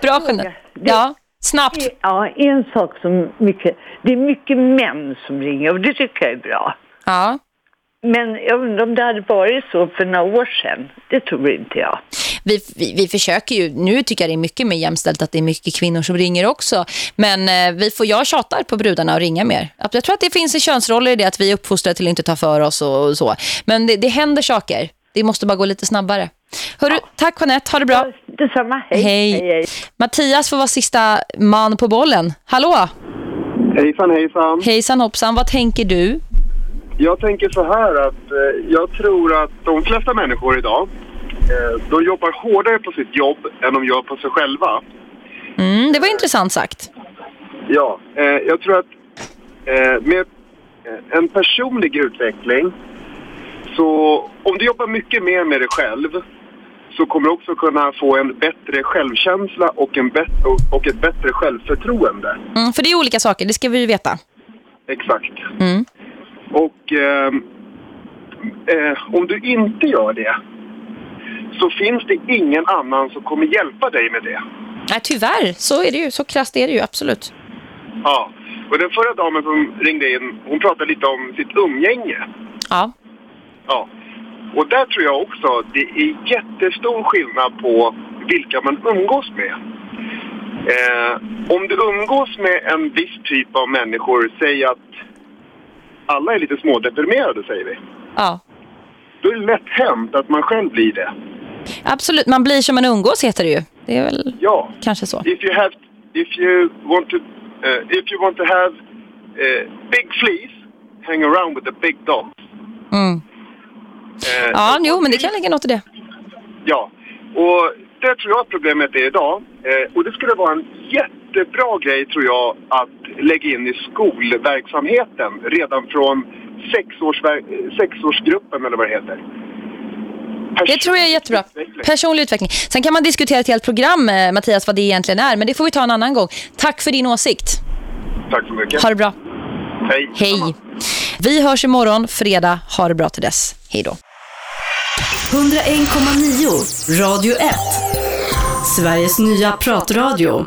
bra Jeanette. Ja, snabbt. Ja, en sak som mycket, det är mycket män som ringer och det tycker jag är bra. Ja. Men jag undrar om det hade varit så för några år sedan. Det tror inte jag. Vi, vi, vi försöker ju, nu tycker jag det är mycket mer jämställt att det är mycket kvinnor som ringer också. Men eh, vi får, jag tjatar på brudarna att ringa mer. Jag tror att det finns en könsroller i det att vi är uppfostrade till att inte ta för oss och, och så. Men det, det händer saker. Det måste bara gå lite snabbare. Hörru, tack Jeanette, ha det bra. Detsamma, hej. hej. Mattias får vara sista man på bollen. Hallå? Hejsan, hejsan. Hejsan hoppsan, vad tänker du? Jag tänker så här att eh, jag tror att de flesta människor idag, eh, de jobbar hårdare på sitt jobb än de gör på sig själva. Mm, det var intressant sagt. Ja, eh, jag tror att eh, med en personlig utveckling så om du jobbar mycket mer med dig själv så kommer du också kunna få en bättre självkänsla och, en bet- och- ett bättre självförtroende. Mm, för det är olika saker, det ska vi ju veta. Exakt. Mm. Och ehm, eh, om du inte gör det så finns det ingen annan som kommer hjälpa dig med det. Nej, tyvärr, så är det ju. Så krasst är det ju, absolut. Ja. Och den förra damen som ringde in, hon pratade lite om sitt umgänge. Ja. Ja. Och där tror jag också det är jättestor skillnad på vilka man umgås med. Eh, om du umgås med en viss typ av människor, säg att alla är lite smådeprimerade säger vi. Ja. Då är det lätt hänt att man själv blir det. Absolut, man blir som en umgås heter det ju. Det är väl Ja. kanske så. If you have, if you want to, uh, if you want to have uh, big fleas, hang around with the big dogs. Mm. Eh, Ja, jo, men det kan ligga något i det. Ja, och det tror jag problemet är idag. Eh, och det skulle vara en jättebra grej tror jag att lägga in i skolverksamheten redan från sexårsver- sexårsgruppen eller vad det heter. Det tror jag är jättebra. Personlig utveckling. Sen kan man diskutera ett helt program, eh, Mattias, vad det egentligen är. Men det får vi ta en annan gång. Tack för din åsikt. Tack så mycket. Ha det bra. Hej. Hej. Vi hörs imorgon, fredag. Ha det bra till dess. Hej då. 101,9 Radio 1. Sveriges nya pratradio.